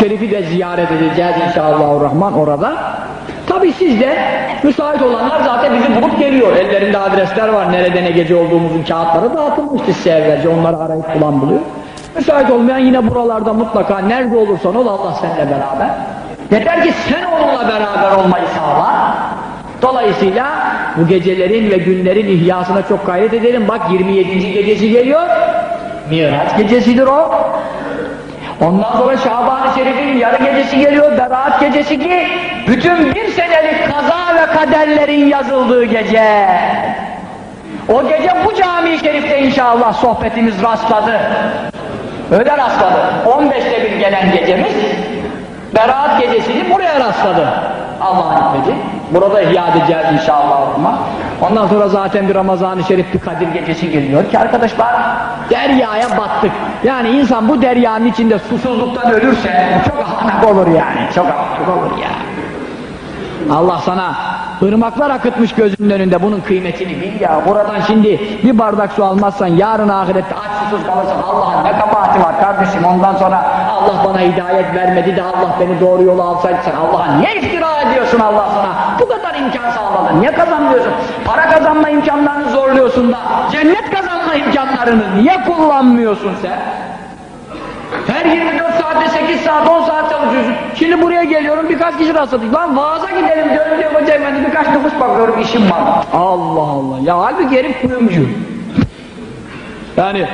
Şerif'i de ziyaret edeceğiz inşallahurrahman orada. Tabi siz de müsait olanlar zaten bizi bulup geliyor. Ellerinde adresler var. Nerede ne gece olduğumuzun kağıtları dağıtılmıştı size evvelce. Onları arayıp bulan buluyor. Müsait olmayan yine buralarda mutlaka nerede olursan ol Allah seninle beraber. Yeter ki sen onunla beraber olmayı sağla. Dolayısıyla bu gecelerin ve günlerin ihyasına çok gayret edelim. Bak 27. gecesi geliyor. Miraç gecesidir o. Ondan sonra Şaban-ı Şerif'in yarı gecesi geliyor, Berat gecesi ki bütün bir senelik kaza ve kaderlerin yazıldığı gece. O gece bu cami-i şerifte inşallah sohbetimiz rastladı. Öyle rastladı. 15'te bir gelen gecemiz Berat gecesini buraya rastladı. Allah'ın hikmeti. Burada ihya edeceğiz inşallah. Ondan sonra zaten bir Ramazan-ı Şerif bir Kadir gecesi geliyor ki arkadaşlar deryaya battık. Yani insan bu deryanın içinde susuzluktan ölürse çok ahmak olur yani. Çok ahmak olur ya. Allah sana ırmaklar akıtmış gözünün önünde bunun kıymetini bil ya. Buradan şimdi bir bardak su almazsan yarın ahirette aç susuz kalırsan Allah'ın ne kabahati var kardeşim ondan sonra Allah bana hidayet vermedi de Allah beni doğru yola alsaydı Allah'a niye iftira ediyorsun Allah sana? Bu kadar imkan sağladı. Niye kazanmıyorsun? Para kazanma imkanlarını zorluyorsun da cennet kazanma imkanlarını niye kullanmıyorsun sen? Her 24 saatte 8 saat 10 saat çalışıyorsun. Şimdi buraya geliyorum birkaç kişi rastladık. Lan vaaza gidelim diyorum diyor hoca efendi birkaç nüfus bakıyorum işim var. Allah Allah. Ya halbuki herif kuyumcu. Yani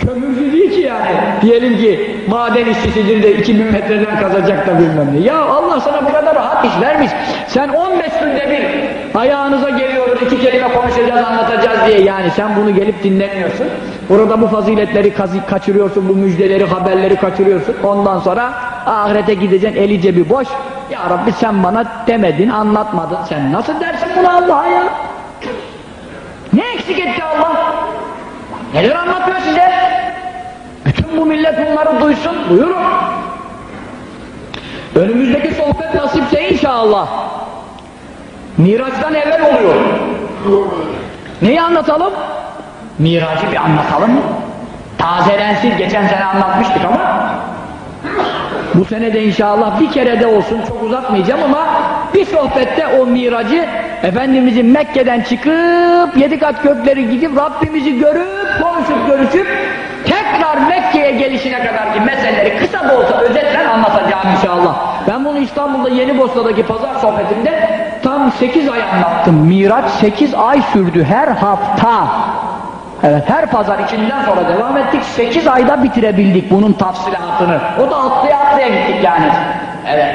kömürcü değil ki yani. Diyelim ki maden işçisidir de 2000 metreden kazacak da bilmem ne. Ya Allah sana bu kadar rahat iş vermiş. Sen 15 günde bir ayağınıza geliyoruz iki kelime konuşacağız anlatacağız diye yani sen bunu gelip dinlemiyorsun. Burada bu faziletleri kaçırıyorsun, bu müjdeleri, haberleri kaçırıyorsun. Ondan sonra ahirete gideceksin eli cebi boş. Ya Rabbi sen bana demedin, anlatmadın. Sen nasıl dersin bunu Allah'a ya? Ne eksik etti Allah? Neler anlatıyor size? Bu millet bunları duysun, buyurun. Önümüzdeki sohbet nasipse inşallah. Miraç'tan evvel oluyor. Neyi anlatalım? Miracı bir anlatalım mı? Tazelensin, geçen sene anlatmıştık ama bu sene de inşallah bir kere de olsun, çok uzatmayacağım ama bir sohbette o miracı Efendimizin Mekke'den çıkıp yedi kat kökleri gidip Rabbimizi görüp, konuşup görüşüp tekrar Mekke'ye gelişine kadar ki meseleleri kısa da olsa özetle anlatacağım inşallah. Ben bunu İstanbul'da Yeni Bosna'daki pazar sohbetimde tam 8 ay anlattım. Miraç 8 ay sürdü her hafta. Evet her pazar içinden sonra devam ettik. 8 ayda bitirebildik bunun tafsilatını. O da atlaya atlaya gittik yani. Evet.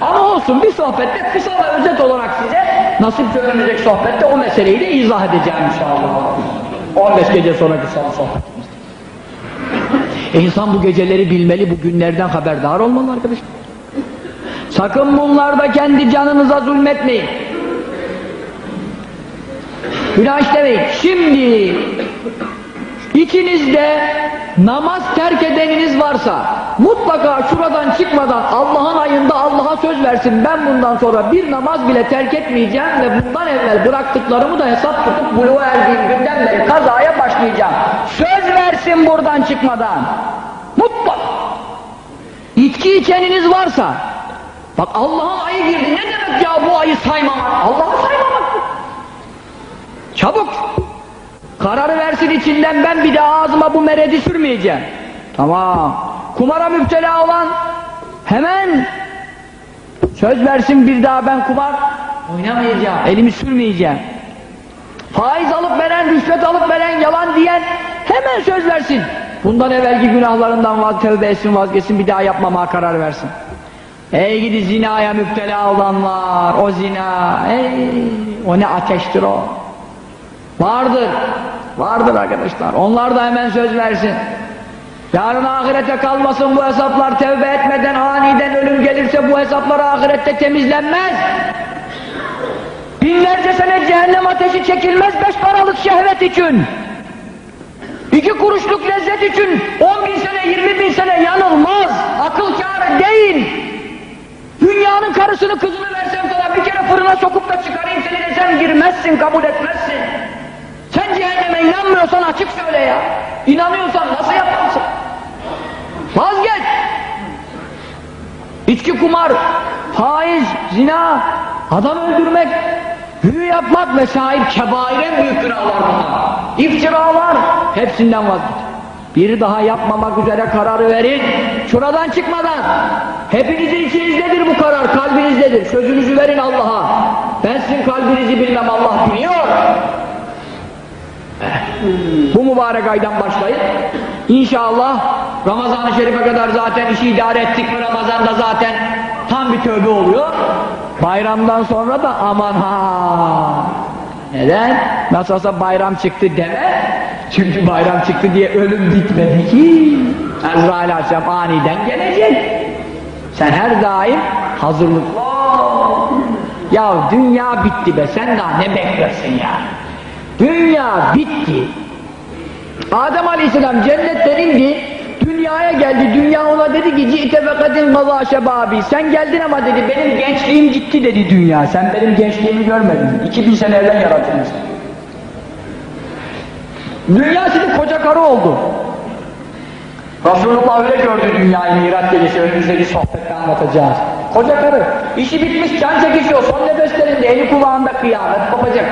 Ama olsun bir sohbette kısa ve özet olarak size nasip önümüzdeki sohbette o meseleyi de izah edeceğim inşallah. 15 gece sonraki son sohbetimizde. E insan bu geceleri bilmeli, bu günlerden haberdar olmalı arkadaşlar. Sakın bunlarda kendi canınıza zulmetmeyin. Günah işlemeyin. Şimdi içinizde namaz terk edeniniz varsa mutlaka şuradan çıkmadan Allah'ın ayında Allah'a söz versin ben bundan sonra bir namaz bile terk etmeyeceğim ve bundan evvel bıraktıklarımı da hesap tutup buluğa erdiğim günden beri kazaya başlayacağım. Söz versin buradan çıkmadan. Mutlaka. İçki içeniniz varsa bak Allah'ın ayı girdi ne demek ya bu ayı saymamak? Allah'ı saymamak. Çabuk! Kararı versin içinden ben bir daha ağzıma bu meredi sürmeyeceğim. Tamam. Kumara müptela olan hemen söz versin bir daha ben kumar oynamayacağım. Elimi sürmeyeceğim. Faiz alıp veren, rüşvet alıp veren, yalan diyen hemen söz versin. Bundan evvelki günahlarından vaz tövbe etsin, vazgeçsin, bir daha yapmamaya karar versin. Ey gidi zinaya müptela olanlar, o zina, ey, o ne ateştir o. Vardır. Vardır arkadaşlar. Onlar da hemen söz versin. Yarın ahirete kalmasın bu hesaplar tevbe etmeden aniden ölüm gelirse bu hesaplar ahirette temizlenmez. Binlerce sene cehennem ateşi çekilmez beş paralık şehvet için. İki kuruşluk lezzet için on bin sene yirmi bin sene yanılmaz. Akıl kârı değil. Dünyanın karısını kızını versem sana bir kere fırına sokup da çıkarayım seni desem girmezsin kabul etmezsin. Sen cehenneme inanmıyorsan açık söyle ya. İnanıyorsan nasıl yaparsın? Vazgeç. içki kumar, faiz, zina, adam öldürmek, büyü yapmak vesaire kebair en büyük günahlar bunlar. İftiralar, hepsinden vazgeçin. Bir daha yapmamak üzere kararı verin. Şuradan çıkmadan. Hepinizin içinizdedir bu karar, kalbinizdedir. Sözünüzü verin Allah'a. Ben sizin kalbinizi bilmem, Allah biliyor. Bu mübarek aydan başlayıp inşallah Ramazan-ı Şerif'e kadar zaten işi idare ettik mi Ramazan'da zaten tam bir tövbe oluyor. Bayramdan sonra da aman ha. Neden? Nasıl olsa bayram çıktı deme. Çünkü bayram çıktı diye ölüm bitmedi ki. Azrail Aleyhisselam aniden gelecek. Sen her daim hazırlıklı. Ya dünya bitti be sen daha ne beklersin ya? Dünya bitti. Adem Aleyhisselam cennetten indi, dünyaya geldi. Dünya ona dedi ki ci'te ve kadin maza şebabi. Sen geldin ama dedi benim gençliğim gitti dedi dünya. Sen benim gençliğimi görmedin. 2000 sene evvel yarattın sen. Dünya şimdi koca karı oldu. Resulullah öyle gördü dünyayı Miraç gecesi önümüzdeki sohbette anlatacağız. Koca karı, işi bitmiş, can çekişiyor, son nefeslerinde, eli kulağında kıyamet kopacak.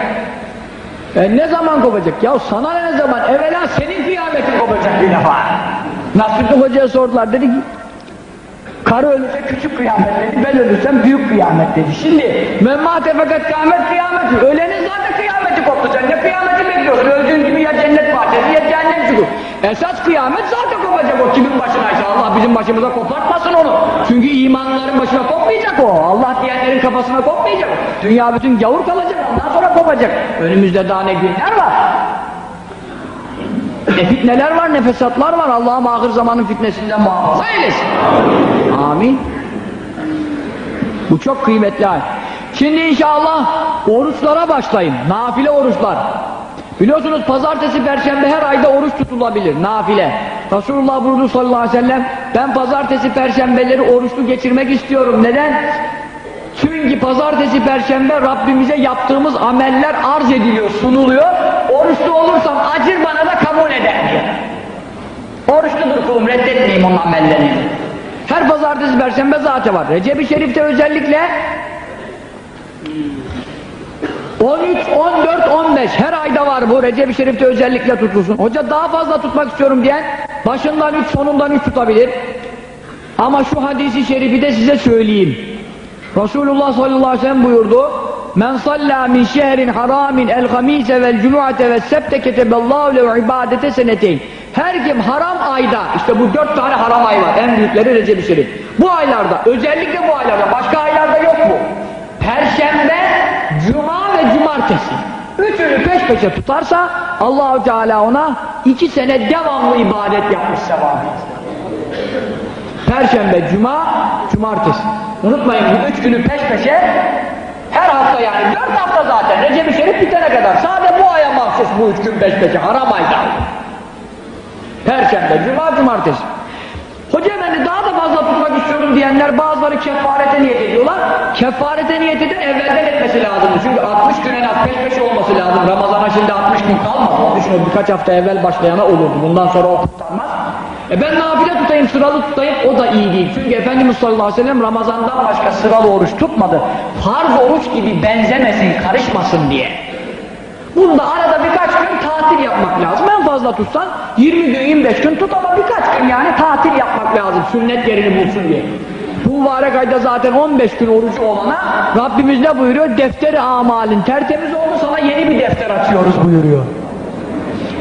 E ne zaman kopacak? Ya sana ne zaman? Evvela senin kıyametin kopacak bir defa. Nasrettin Hoca'ya sordular, dedi ki karı ölürse küçük kıyamet dedi, ben ölürsem büyük kıyamet dedi. Şimdi memmate fakat kıyamet kıyameti, ölenin zaten kıyameti koptu. Sen ne kıyameti bekliyorsun? Öldüğün gibi ya cennet bahçesi çukur. Esas kıyamet zaten kopacak o kimin başınaysa Allah bizim başımıza kopartmasın onu. Çünkü imanların başına kopmayacak o. Allah diyenlerin kafasına kopmayacak. Dünya bütün gavur kalacak ondan sonra kopacak. Önümüzde daha ne günler var. Ne fitneler var, ne fesatlar var. Allah'ım ahir zamanın fitnesinden muhafaza eylesin. Amin. Bu çok kıymetli ay. Şimdi inşallah oruçlara başlayın. Nafile oruçlar. Biliyorsunuz pazartesi, perşembe her ayda oruç tutulabilir. Nafile. Resulullah buyurdu sallallahu aleyhi ve sellem ben pazartesi, perşembeleri oruçlu geçirmek istiyorum. Neden? Çünkü pazartesi, perşembe Rabbimize yaptığımız ameller arz ediliyor, sunuluyor. Oruçlu olursam acır bana da kabul eder diyor. Oruçludur kulum, reddetmeyeyim onun amellerini. Her pazartesi, perşembe zaten var. Recep-i Şerif'te özellikle 13, 14, 15 her ayda var bu Recep-i Şerif'te özellikle tutulsun. Hoca daha fazla tutmak istiyorum diyen başından 3 sonundan 3 tutabilir. Ama şu hadisi şerifi de size söyleyeyim. Resulullah sallallahu aleyhi ve sellem buyurdu. Men salla min şehrin haramin el hamise vel cumuate ve sebte keteballahu lehu ibadete seneteyn. Her kim haram ayda, işte bu dört tane haram ay var, en büyükleri Recep-i Şerif. Bu aylarda, özellikle bu aylarda, başka aylarda yok bu. Perşembe, cumartesi. Üçünü peş peşe tutarsa Allahu Teala ona iki sene devamlı ibadet yapmış sevabı. Perşembe, cuma, cumartesi. Unutmayın bu üç günü peş peşe her hafta yani dört hafta zaten Recep-i Şerif bitene kadar. Sadece bu aya mahsus bu üç gün peş peşe haram ayda. Perşembe, cuma, cumartesi. Hoca efendi daha da fazla tutmak istiyorum diyenler bazıları kefarete niyet ediyorlar. Kefarete niyet edin evvelden etmesi lazım. Çünkü 60 gün en az peş olması lazım. Ramazana şimdi 60 gün kalmadı. O birkaç hafta evvel başlayana olurdu. Bundan sonra o kurtarmaz. E ben nafile tutayım, sıralı tutayım o da iyi değil. Çünkü Efendimiz sallallahu aleyhi ve sellem Ramazan'dan başka sıralı oruç tutmadı. Farz oruç gibi benzemesin, karışmasın diye. Bunda arada birkaç gün tatil yapmak lazım. En fazla tutsan 20 gün 25 gün tut ama birkaç gün yani tatil yapmak lazım. Sünnet yerini bulsun diye. Bu mübarek ayda zaten 15 gün orucu olana Rabbimiz ne buyuruyor? Defteri amalin tertemiz oldu sana yeni bir defter açıyoruz buyuruyor.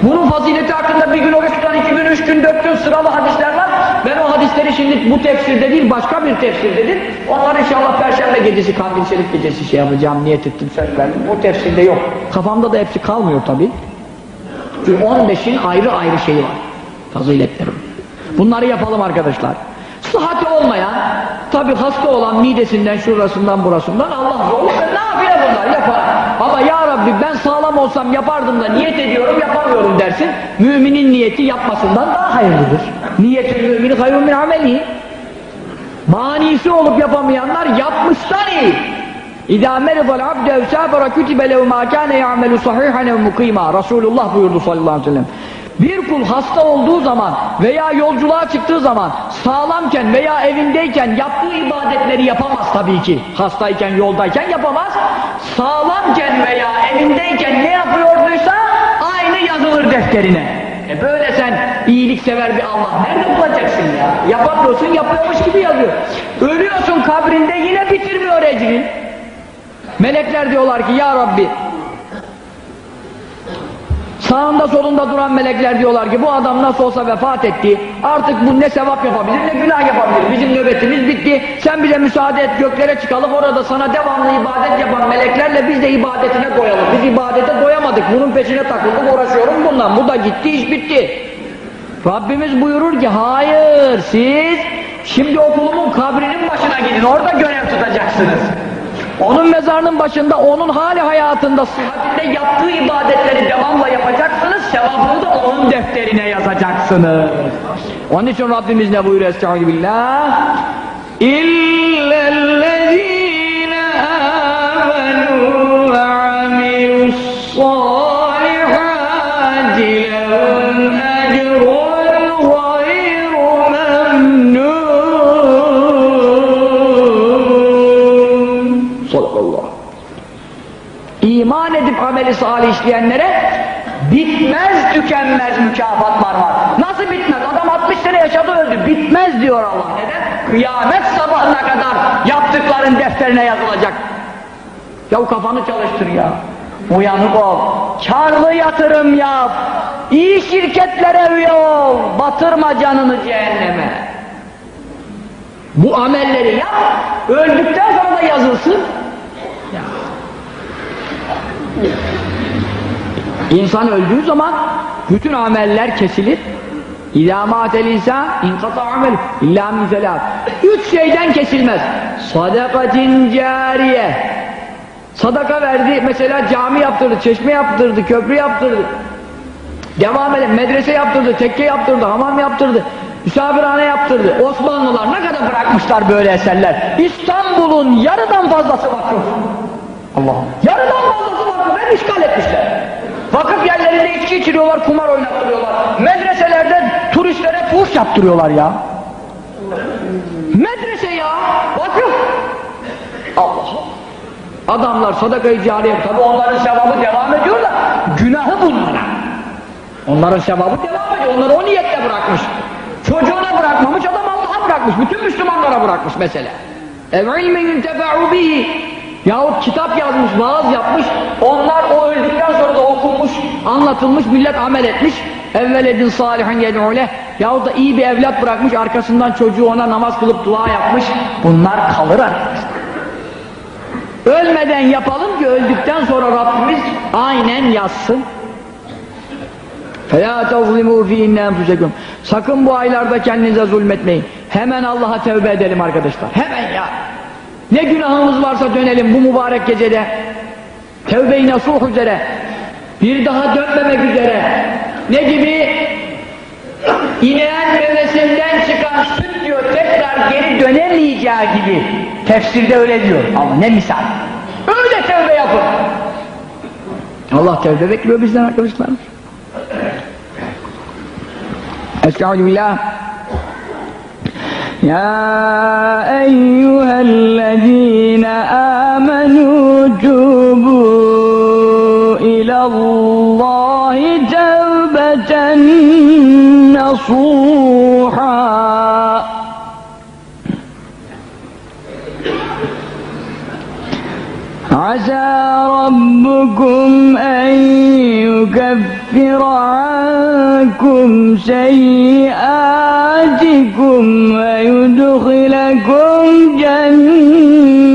Bunun fazileti hakkında bir gün oruç tutan, iki gün, üç gün, dört gün sıralı hadisler var. Ben o hadisleri şimdi bu tefsirde değil, başka bir tefsirdedir. Onlar inşallah Perşembe gecesi, Kandil Şerif gecesi şey yapacağım, niyet ettim, söz verdim. Bu tefsirde yok. Kafamda da hepsi kalmıyor tabi. Çünkü 15'in ayrı ayrı şeyi var. Faziletleri. Bunları yapalım arkadaşlar. Sıhhati olmayan, tabi hasta olan midesinden, şurasından, burasından Allah zorluyor. Ne yapıyor bunlar? Yapar. Ya Rabbi ben sağlam olsam yapardım da niyet ediyorum yapamıyorum dersin. Müminin niyeti yapmasından daha hayırlıdır. Niyetül mümini hayrun min ameli. Manisi olup yapamayanlar yapmışlar iyi. İzâ meridal abdü ev sâfara kütibe lehu mâ kâne ya'melu sahîhan ev mukîmâ. Resulullah buyurdu sallallahu aleyhi ve sellem. Bir kul hasta olduğu zaman veya yolculuğa çıktığı zaman sağlamken veya evindeyken yaptığı ibadetleri yapamaz tabii ki. Hastayken, yoldayken yapamaz. Sağlamken veya evindeyken ne yapıyorduysa aynı yazılır defterine. E böyle sen iyiliksever bir Allah nerede bulacaksın ya? Yapamıyorsun, yapıyormuş gibi yazıyor. Ölüyorsun kabrinde yine bitirmiyor ecrin. Melekler diyorlar ki ya Rabbi Sağında solunda duran melekler diyorlar ki bu adam nasıl olsa vefat etti. Artık bu ne sevap yapabilir ne günah yapabilir. Bizim nöbetimiz bitti. Sen bize müsaade et göklere çıkalım orada sana devamlı ibadet yapan meleklerle biz de ibadetine koyalım. Biz ibadete doyamadık. Bunun peşine takıldık uğraşıyorum bundan. Bu da gitti iş bitti. Rabbimiz buyurur ki hayır siz şimdi okulumun kabrinin başına gidin orada görev tutacaksınız. Onun mezarının başında, onun hali hayatında, sıhhatinde yaptığı ibadetleri devamla yapacaksınız, sevabını da onun defterine yazacaksınız. Onun için Rabbimiz ne buyuruyor? Estaizu billah. İman edip ameli salih işleyenlere bitmez tükenmez mükafatlar var. Nasıl bitmez? Adam 60 sene yaşadı öldü. Bitmez diyor Allah. Neden? Kıyamet sabahına kadar yaptıkların defterine yazılacak. Ya kafanı çalıştır ya. Uyanık ol. Karlı yatırım yap. İyi şirketlere üye ol. Batırma canını cehenneme. Bu amelleri yap. Öldükten sonra da yazılsın. İnsan öldüğü zaman bütün ameller kesilir. İlâ mâtel insan inkata amel illâ min zelât. Üç şeyden kesilmez. Sadakatin cariye. Sadaka verdi, mesela cami yaptırdı, çeşme yaptırdı, köprü yaptırdı. Devam edelim, medrese yaptırdı, tekke yaptırdı, hamam yaptırdı, misafirhane yaptırdı. Osmanlılar ne kadar bırakmışlar böyle eserler. İstanbul'un yarıdan fazlası vakıf. Allah. Yarıdan fazlası vakıf, hep işgal etmişler. Vakıf yerlerinde içki içiriyorlar, kumar oynattırıyorlar. Medreselerde turistlere fuhuş yaptırıyorlar ya. Medrese ya, vakıf. Allah Adamlar sadakayı cariye, tabi onların sevabı devam ediyor da günahı bunlara. Onların sevabı devam ediyor, onları o niyetle bırakmış. Çocuğuna bırakmamış, adam Allah'a bırakmış, bütün Müslümanlara bırakmış mesela. اَوْ عِلْمٍ يُنْتَفَعُ بِهِ Yahut kitap yazmış, vaaz yapmış, onlar o öldükten sonra da okunmuş, anlatılmış, millet amel etmiş. Evveledin salihan yed'ule yahut da iyi bir evlat bırakmış, arkasından çocuğu ona namaz kılıp dua yapmış. Bunlar kalır arkadaşlar. Ölmeden yapalım ki öldükten sonra Rabbimiz aynen yazsın. فَلَا تَظْلِمُوا ف۪ي اِنَّ Sakın bu aylarda kendinize zulmetmeyin. Hemen Allah'a tevbe edelim arkadaşlar. Hemen ya. Ne günahımız varsa dönelim bu mübarek gecede. Tevbe-i nasuh üzere. Bir daha dönmemek üzere. Ne gibi? İneğin memesinden çıkan süt diyor tekrar geri dönemeyeceği gibi. Tefsirde öyle diyor. Ama ne misal. Öyle tevbe yapın. Allah tevbe bekliyor bizden arkadaşlar. Estaizu billah. يا أيها الذين آمنوا توبوا إلى الله توبة نصوحا. عسى ربكم أن يكفر عنكم سيئاتكم ويدخلكم جنات.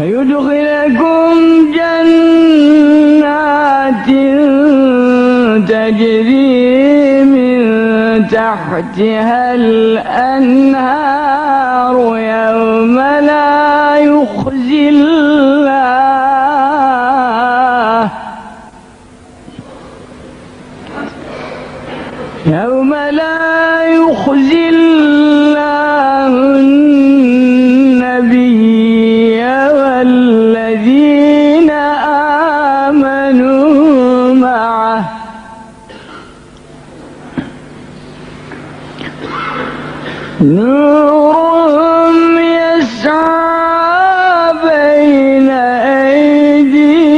ويدخلكم جنات تجري تحتها الأنهار يوم لا يخزي الله. يوم لا يخزي الله النبي والذين آمنوا. يسعى بين أيديهم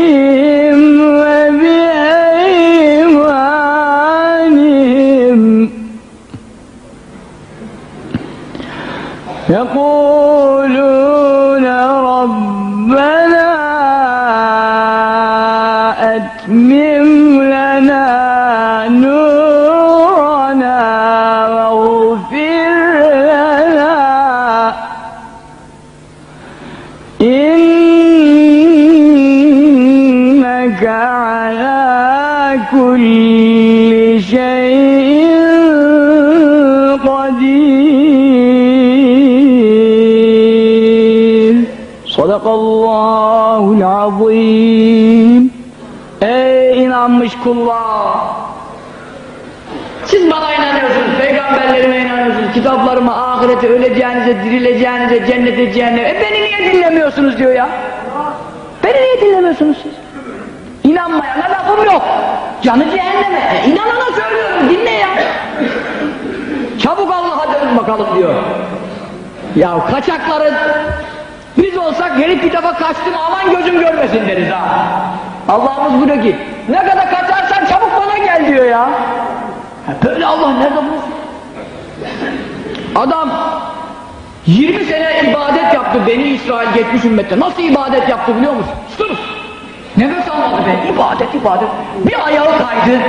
يقولون Sadakallahul azim. Ey inanmış kullar! Siz bana inanıyorsunuz, peygamberlerime inanıyorsunuz, kitaplarıma, ahirete, öleceğinize, dirileceğinize, cennete, cehenneme. E beni niye dinlemiyorsunuz diyor ya? Beni niye dinlemiyorsunuz siz? İnanmayana lafım yok. Canı cehenneme. E inanana söylüyorum, dinle ya. Çabuk Allah'a dönün bakalım diyor. Ya kaçakların bir defa kaçtım aman gözüm görmesin deriz ha. Allah'ımız buyuruyor ki ne kadar kaçarsan çabuk bana gel diyor ya. Böyle Allah nerede bu? Adam 20 sene ibadet yaptı Beni İsrail geçmiş ümmette. Nasıl ibadet yaptı biliyor musun? Sırf nefes almadı be. İbadet ibadet. Bir ayağı kaydı.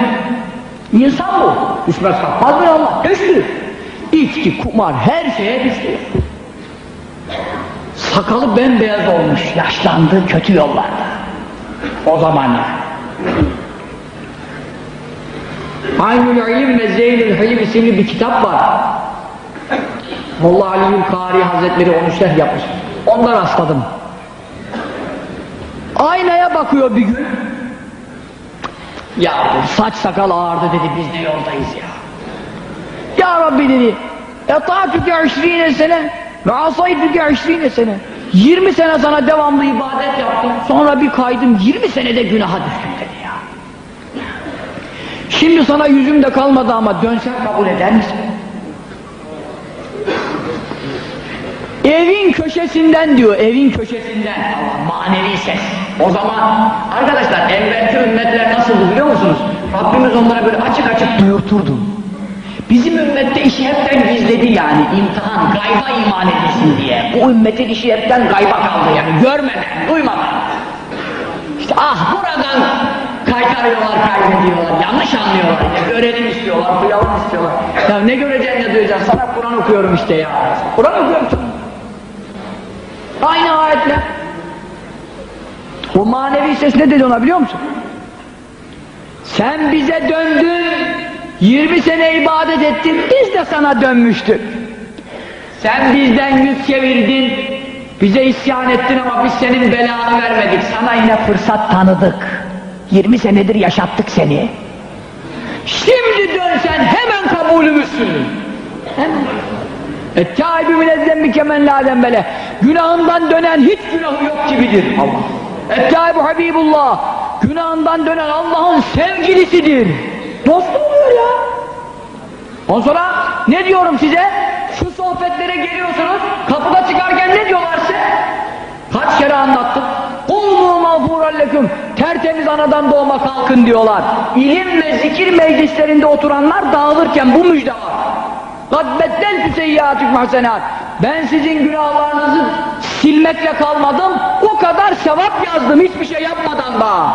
İnsan bu. Düşmez kalkmaz mı Allah? Düştü. İçki, kumar her şeye düştü. Sakalı bembeyaz olmuş, yaşlandı kötü yollarda. O zaman yani. Aynül İlim ve Zeynül Hilim isimli bir kitap var. Molla Ali'nin Kari Hazretleri onu şerh yapmış. Ondan rastladım. Aynaya bakıyor bir gün. Ya saç sakal ağardı dedi biz de yoldayız ya. Ya Rabbi dedi. Etâtüke işrîne sene ve asaytüke işrîne sene. 20 sene sana devamlı ibadet yaptım. Sonra bir kaydım 20 senede günaha düştüm dedi ya. Şimdi sana yüzüm de kalmadı ama dönsen kabul eder misin? Evin köşesinden diyor, evin köşesinden. Allah, manevi ses. O zaman arkadaşlar evvelki ümmetler nasıldı biliyor musunuz? Rabbimiz onlara böyle açık açık duyurturdu. Bizim ümmette işi hepten gizledi yani imtihan, gayba iman edilsin diye. Bu ümmetin işi hepten gayba kaldı yani görmeden, duymadan. İşte ah buradan kaytarıyorlar, kaybediyorlar, yanlış anlıyorlar. Ya, görelim istiyorlar, duyalım istiyorlar. Ya ne göreceksin ne duyacaksın? Sana Kur'an okuyorum işte ya. Kur'an okuyorum. Aynı ayetler. O manevi ses ne dedi ona biliyor musun? Sen bize döndün, 20 sene ibadet ettin, biz de sana dönmüştük. Sen bizden yüz çevirdin, bize isyan ettin ama biz senin belanı vermedik. Sana yine fırsat tanıdık. 20 senedir yaşattık seni. Şimdi dönsen hemen kabulümüzsün. Hemen. Ettâibü minezzemmi kemen lâ dembele. Günahından dönen hiç günahı yok gibidir. Allah. Ettâibü habibullah. Günahından dönen Allah'ın sevgilisidir. Dost oluyor ya. Ondan sonra ne diyorum size? Şu sohbetlere geliyorsunuz, kapıda çıkarken ne diyorlar size? Kaç kere anlattım. Kullu mağfuralleküm. Tertemiz anadan doğma kalkın diyorlar. İlim ve zikir meclislerinde oturanlar dağılırken bu müjde var. Gadbettel füseyyâtük mahsenât. Ben sizin günahlarınızı silmekle kalmadım, o kadar sevap yazdım hiçbir şey yapmadan da.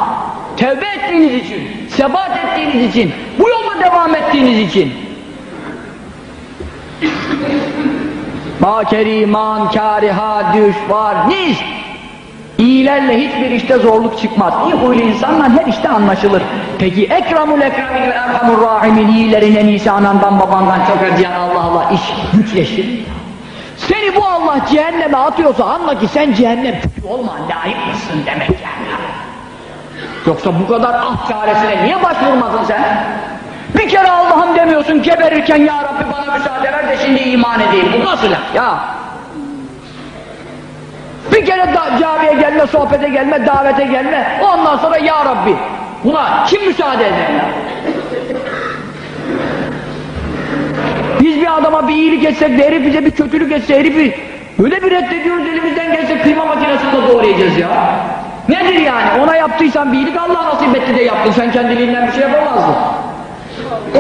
Tevbe ettiğiniz için, sebat ettiğiniz için, bu yolda devam ettiğiniz için. Ma keriman, kariha, düş, var, niş. İyilerle hiçbir işte zorluk çıkmaz. İyi huylu insanla her işte anlaşılır. Peki ekramul ekramin ve erhamur rahimin iyilerin en iyisi anandan babandan çok acıyan Allah Allah iş güçleşir. Seni bu Allah cehenneme atıyorsa anla ki sen cehennem olma layık mısın demek yani. Yoksa bu kadar ah çaresine niye başvurmadın sen? Bir kere Allah'ım demiyorsun geberirken ya Rabbi bana müsaade ver de şimdi iman edeyim. Bu nasıl ya? Bir kere da camiye gelme, sohbete gelme, davete gelme. Ondan sonra ya Rabbi. Buna kim müsaade eder ya? Biz bir adama bir iyilik etsek de herif bize bir kötülük etse herifi öyle bir reddediyoruz elimizden gelse kıyma makinesinde doğrayacağız ya. Nedir yani? Ona yaptıysan bir iyilik Allah nasip etti de yaptın. Sen kendiliğinden bir şey yapamazdın.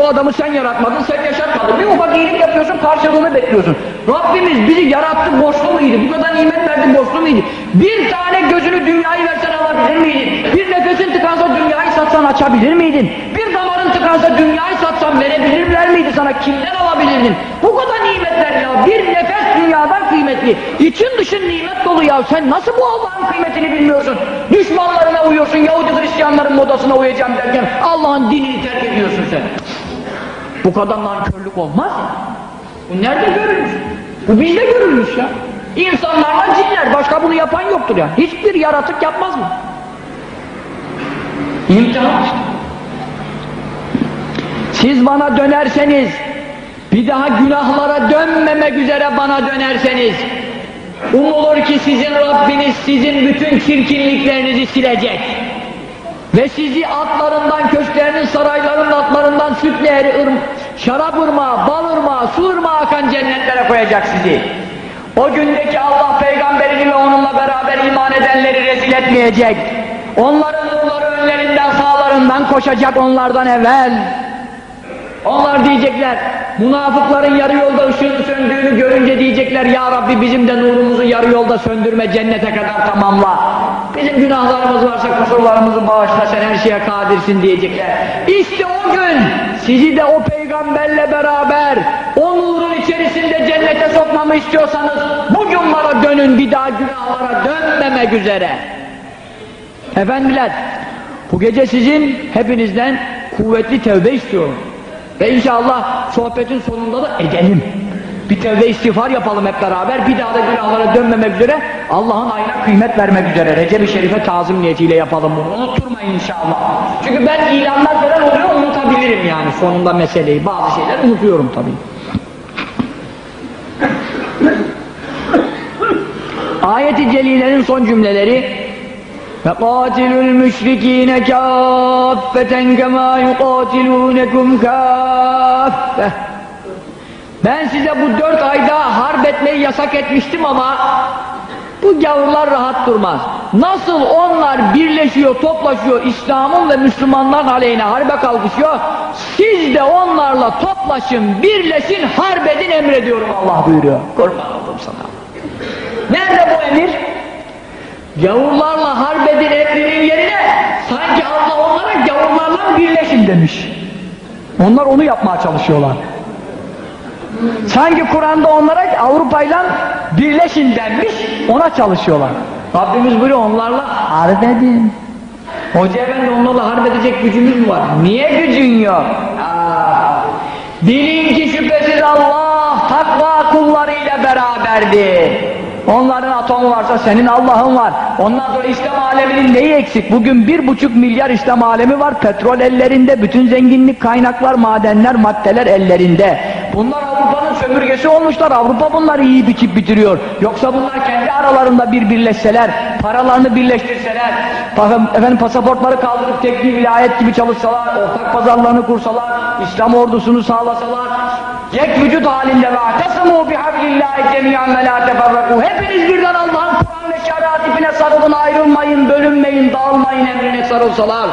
O adamı sen yaratmadın, sen yaşatmadın. Bir ufak iyilik yapıyorsun, karşılığını bekliyorsun. Rabbimiz bizi yarattı, borçlu muydu? Bu kadar nimet verdi, borçlu muydu? Bir tane gözünü dünyayı versen alabilir miydin? Bir nefesin tıkansa dünyayı satsan açabilir miydin? Bir damarın tıkansa dünyayı satsan verebilirler miydi sana? Kimden alabilirdin? Bu kadar nimetler ya. Bir nefes dünyadan kıymetli. İçin dışın nimet dolu ya. Sen nasıl bu Allah'ın kıymetini bilmiyorsun? Düşmanlarına uyuyorsun, Yahudi Hristiyanların modasına uyacağım derken Allah'ın dinini terk ediyorsun sen. Bu kadar nankörlük olmaz ya. Bu nerede görülmüş? Bu bizde görülmüş ya. İnsanlarla cinler, başka bunu yapan yoktur ya. Hiçbir yaratık yapmaz mı? İmtihan işte. Siz bana dönerseniz, bir daha günahlara dönmemek üzere bana dönerseniz, umulur ki sizin Rabbiniz sizin bütün çirkinliklerinizi silecek. Ve sizi atlarından, köşklerinin, saraylarının atlarından süt nehri, ırm, şarap ırmağı, bal ırmağı, su ırmağı akan cennetlere koyacak sizi. O gündeki Allah peygamberini ve onunla beraber iman edenleri rezil etmeyecek. Onların nurları önlerinden, sağlarından koşacak onlardan evvel. Onlar diyecekler, münafıkların yarı yolda ışığın söndüğünü görünce diyecekler, Ya Rabbi bizim de nurumuzu yarı yolda söndürme, cennete kadar tamamla. Bizim günahlarımız varsa kusurlarımızı bağışla, sen her şeye kadirsin diyecekler. İşte o gün sizi de o peygamberle beraber o nurun içerisinde cennete sokmamı istiyorsanız bugün bana dönün bir daha günahlara dönmemek üzere. Efendiler, bu gece sizin hepinizden kuvvetli tevbe istiyorum. Ve inşallah sohbetin sonunda da edelim. Bir tevbe istiğfar yapalım hep beraber. Bir daha da günahlara dönmemek üzere Allah'ın ayına kıymet vermek üzere. Recep-i Şerif'e tazim niyetiyle yapalım bunu. Unutturmayın inşallah. Çünkü ben ilanlar falan oluyor unutabilirim yani sonunda meseleyi. Bazı şeyler unutuyorum tabii. Ayet-i Celile'nin son cümleleri فَقَاتِلُوا الْمُشْرِك۪ينَ كَافَّةً كَمَا يُقَاتِلُونَكُمْ كَافَّةً ben size bu dört ayda harp etmeyi yasak etmiştim ama bu gavurlar rahat durmaz. Nasıl onlar birleşiyor, toplaşıyor, İslam'ın ve Müslümanların aleyhine harbe kalkışıyor, siz de onlarla toplaşın, birleşin, harp edin emrediyorum Allah buyuruyor. Kurban oldum sana. Nerede bu emir? Gavurlarla harp edin emrinin yerine sanki Allah onlara gavurlarla birleşin demiş. Onlar onu yapmaya çalışıyorlar. Sanki Kur'an'da onlara Avrupa'yla birleşin denmiş, ona çalışıyorlar. Rabbimiz buyuruyor onlarla harp edin. Hoca efendi onlarla harp edecek gücümüz mü var? Niye gücün yok? Aa, bilin ki şüphesiz Allah takva kullarıyla beraberdi. Onların atomu varsa senin Allah'ın var. Ondan sonra İslam aleminin neyi eksik? Bugün bir buçuk milyar İslam alemi var. Petrol ellerinde, bütün zenginlik, kaynaklar, madenler, maddeler ellerinde. Bunlar Avrupa'nın sömürgesi olmuşlar. Avrupa bunları iyi biçip bitiriyor. Yoksa bunlar kendi aralarında bir birleşseler, paralarını birleştirseler, efendim pasaportları kaldırıp tek bir vilayet gibi çalışsalar, ortak pazarlarını kursalar, İslam ordusunu sağlasalar, yek vücut halinde ve atesimu bihablillahi cemiyan ve la teferraku. Hepiniz birden Allah'ın Kur'an ve şeriat ipine sarılın, ayrılmayın, bölünmeyin, dağılmayın emrine sarılsalar.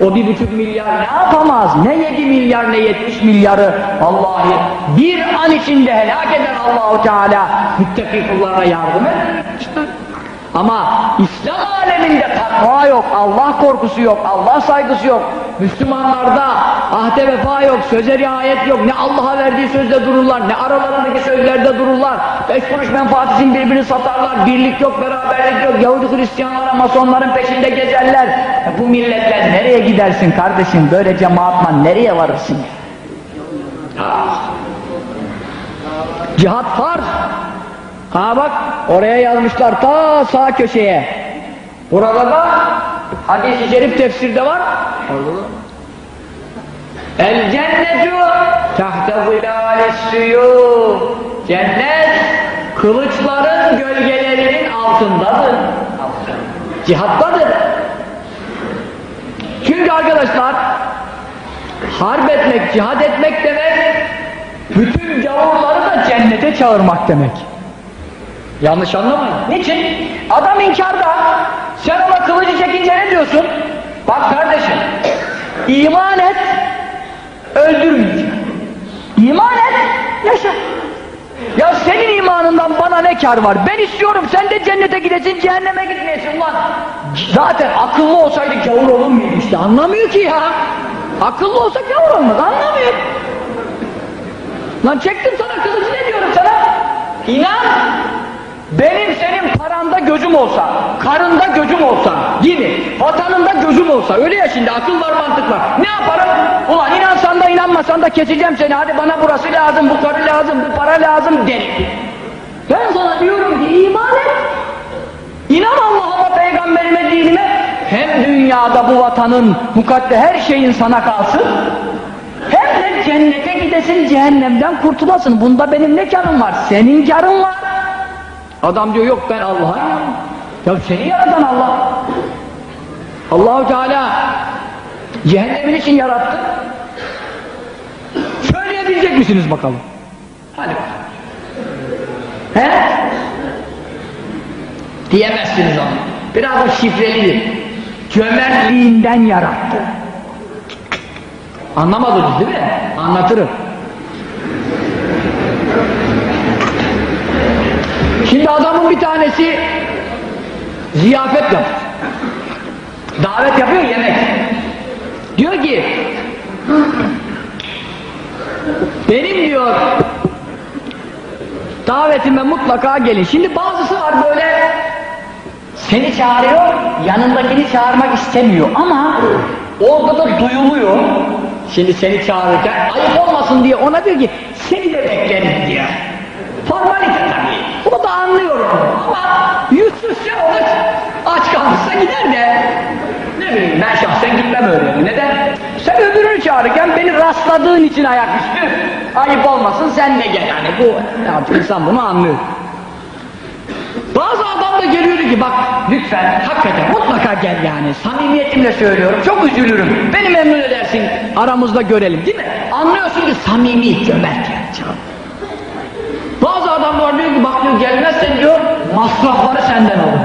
O bir buçuk milyar ne yapamaz? Ne yedi milyar ne yetmiş milyarı Allah'ı bir an içinde helak eder Allahu Teala müttaki kullarına yardım eder. Ama aleminde takva yok, Allah korkusu yok, Allah saygısı yok. Müslümanlarda ahde vefa yok, söze riayet yok. Ne Allah'a verdiği sözde dururlar, ne aralarındaki sözlerde dururlar. Beş kuruş menfaat için birbirini satarlar, birlik yok, beraberlik yok. Yahudi Hristiyanlara, masonların peşinde gezerler. E bu milletler nereye gidersin kardeşim? Böyle cemaatla nereye varırsın? Ah. Cihat farz. Ha bak oraya yazmışlar ta sağ köşeye. Burada da hadis-i şerif tefsirde var. Orada da. El cennetu tahta zilâlis suyû. Cennet kılıçların gölgelerinin altındadır. Cihattadır. Çünkü arkadaşlar harp etmek, cihad etmek demek bütün gavurları da cennete çağırmak demek. Yanlış anlamayın. Niçin? Adam inkarda. Sen ona kılıcı çekince ne diyorsun? Bak kardeşim, iman et, öldürmeyeceğim. İman et, yaşa. Ya senin imanından bana ne kar var? Ben istiyorum sen de cennete gidesin, cehenneme gitmeyesin ulan. Zaten akıllı olsaydı gavur olur muydu işte? Anlamıyor ki ya. Akıllı olsa gavur olmaz, anlamıyor. Lan çektim sana kılıcı ne diyorum sana? İnan. Benim gözüm olsa, karında gözüm olsa, gibi, vatanında gözüm olsa, öyle ya şimdi akıl var mantık var. Ne yaparım? Ulan inansan da inanmasan da keseceğim seni, hadi bana burası lazım, bu karı lazım, bu para lazım derim. Ben sana diyorum ki iman et. İnan Allah'ıma, peygamberime, dinime. Hem dünyada bu vatanın, mukadde her şeyin sana kalsın. Hem de cennete gidesin, cehennemden kurtulasın. Bunda benim ne karım var? Senin karın var. Adam diyor yok ben Allah'a inanıyorum. Ya seni yaratan Allah. Allahu Teala cehennemin için yarattı. Söyleyebilecek misiniz bakalım? Hadi. He? Diyemezsiniz onu. Biraz da şifrelidir. Cömertliğinden yarattı. Anlamadınız değil mi? Anlatırım. Şimdi adamın bir tanesi ziyafet yapıyor. Davet yapıyor yemek. Diyor ki benim diyor davetime mutlaka gelin. Şimdi bazısı var böyle seni çağırıyor, yanındakini çağırmak istemiyor ama orada da duyuluyor. Şimdi seni çağırırken ayıp olmasın diye ona diyor ki seni de beklerim diyor. Formalite. Onu. Ama yüzsüzse o da aç kalmışsa gider de. Ne bileyim ben şahsen gitmem öyle. Neden? Sen öbürünü çağırırken beni rastladığın için ayaküstü. Ayıp olmasın sen de gel. Yani bu ya insan bunu anlıyor. Bazı adam da geliyor diyor ki bak lütfen hakikaten mutlaka gel yani samimiyetimle söylüyorum çok üzülürüm beni memnun edersin aramızda görelim değil mi? Anlıyorsun ki samimi cömert yani. Bazı adamlar diyor ki bak diyor gelmezsen diyor masrafları senden olur.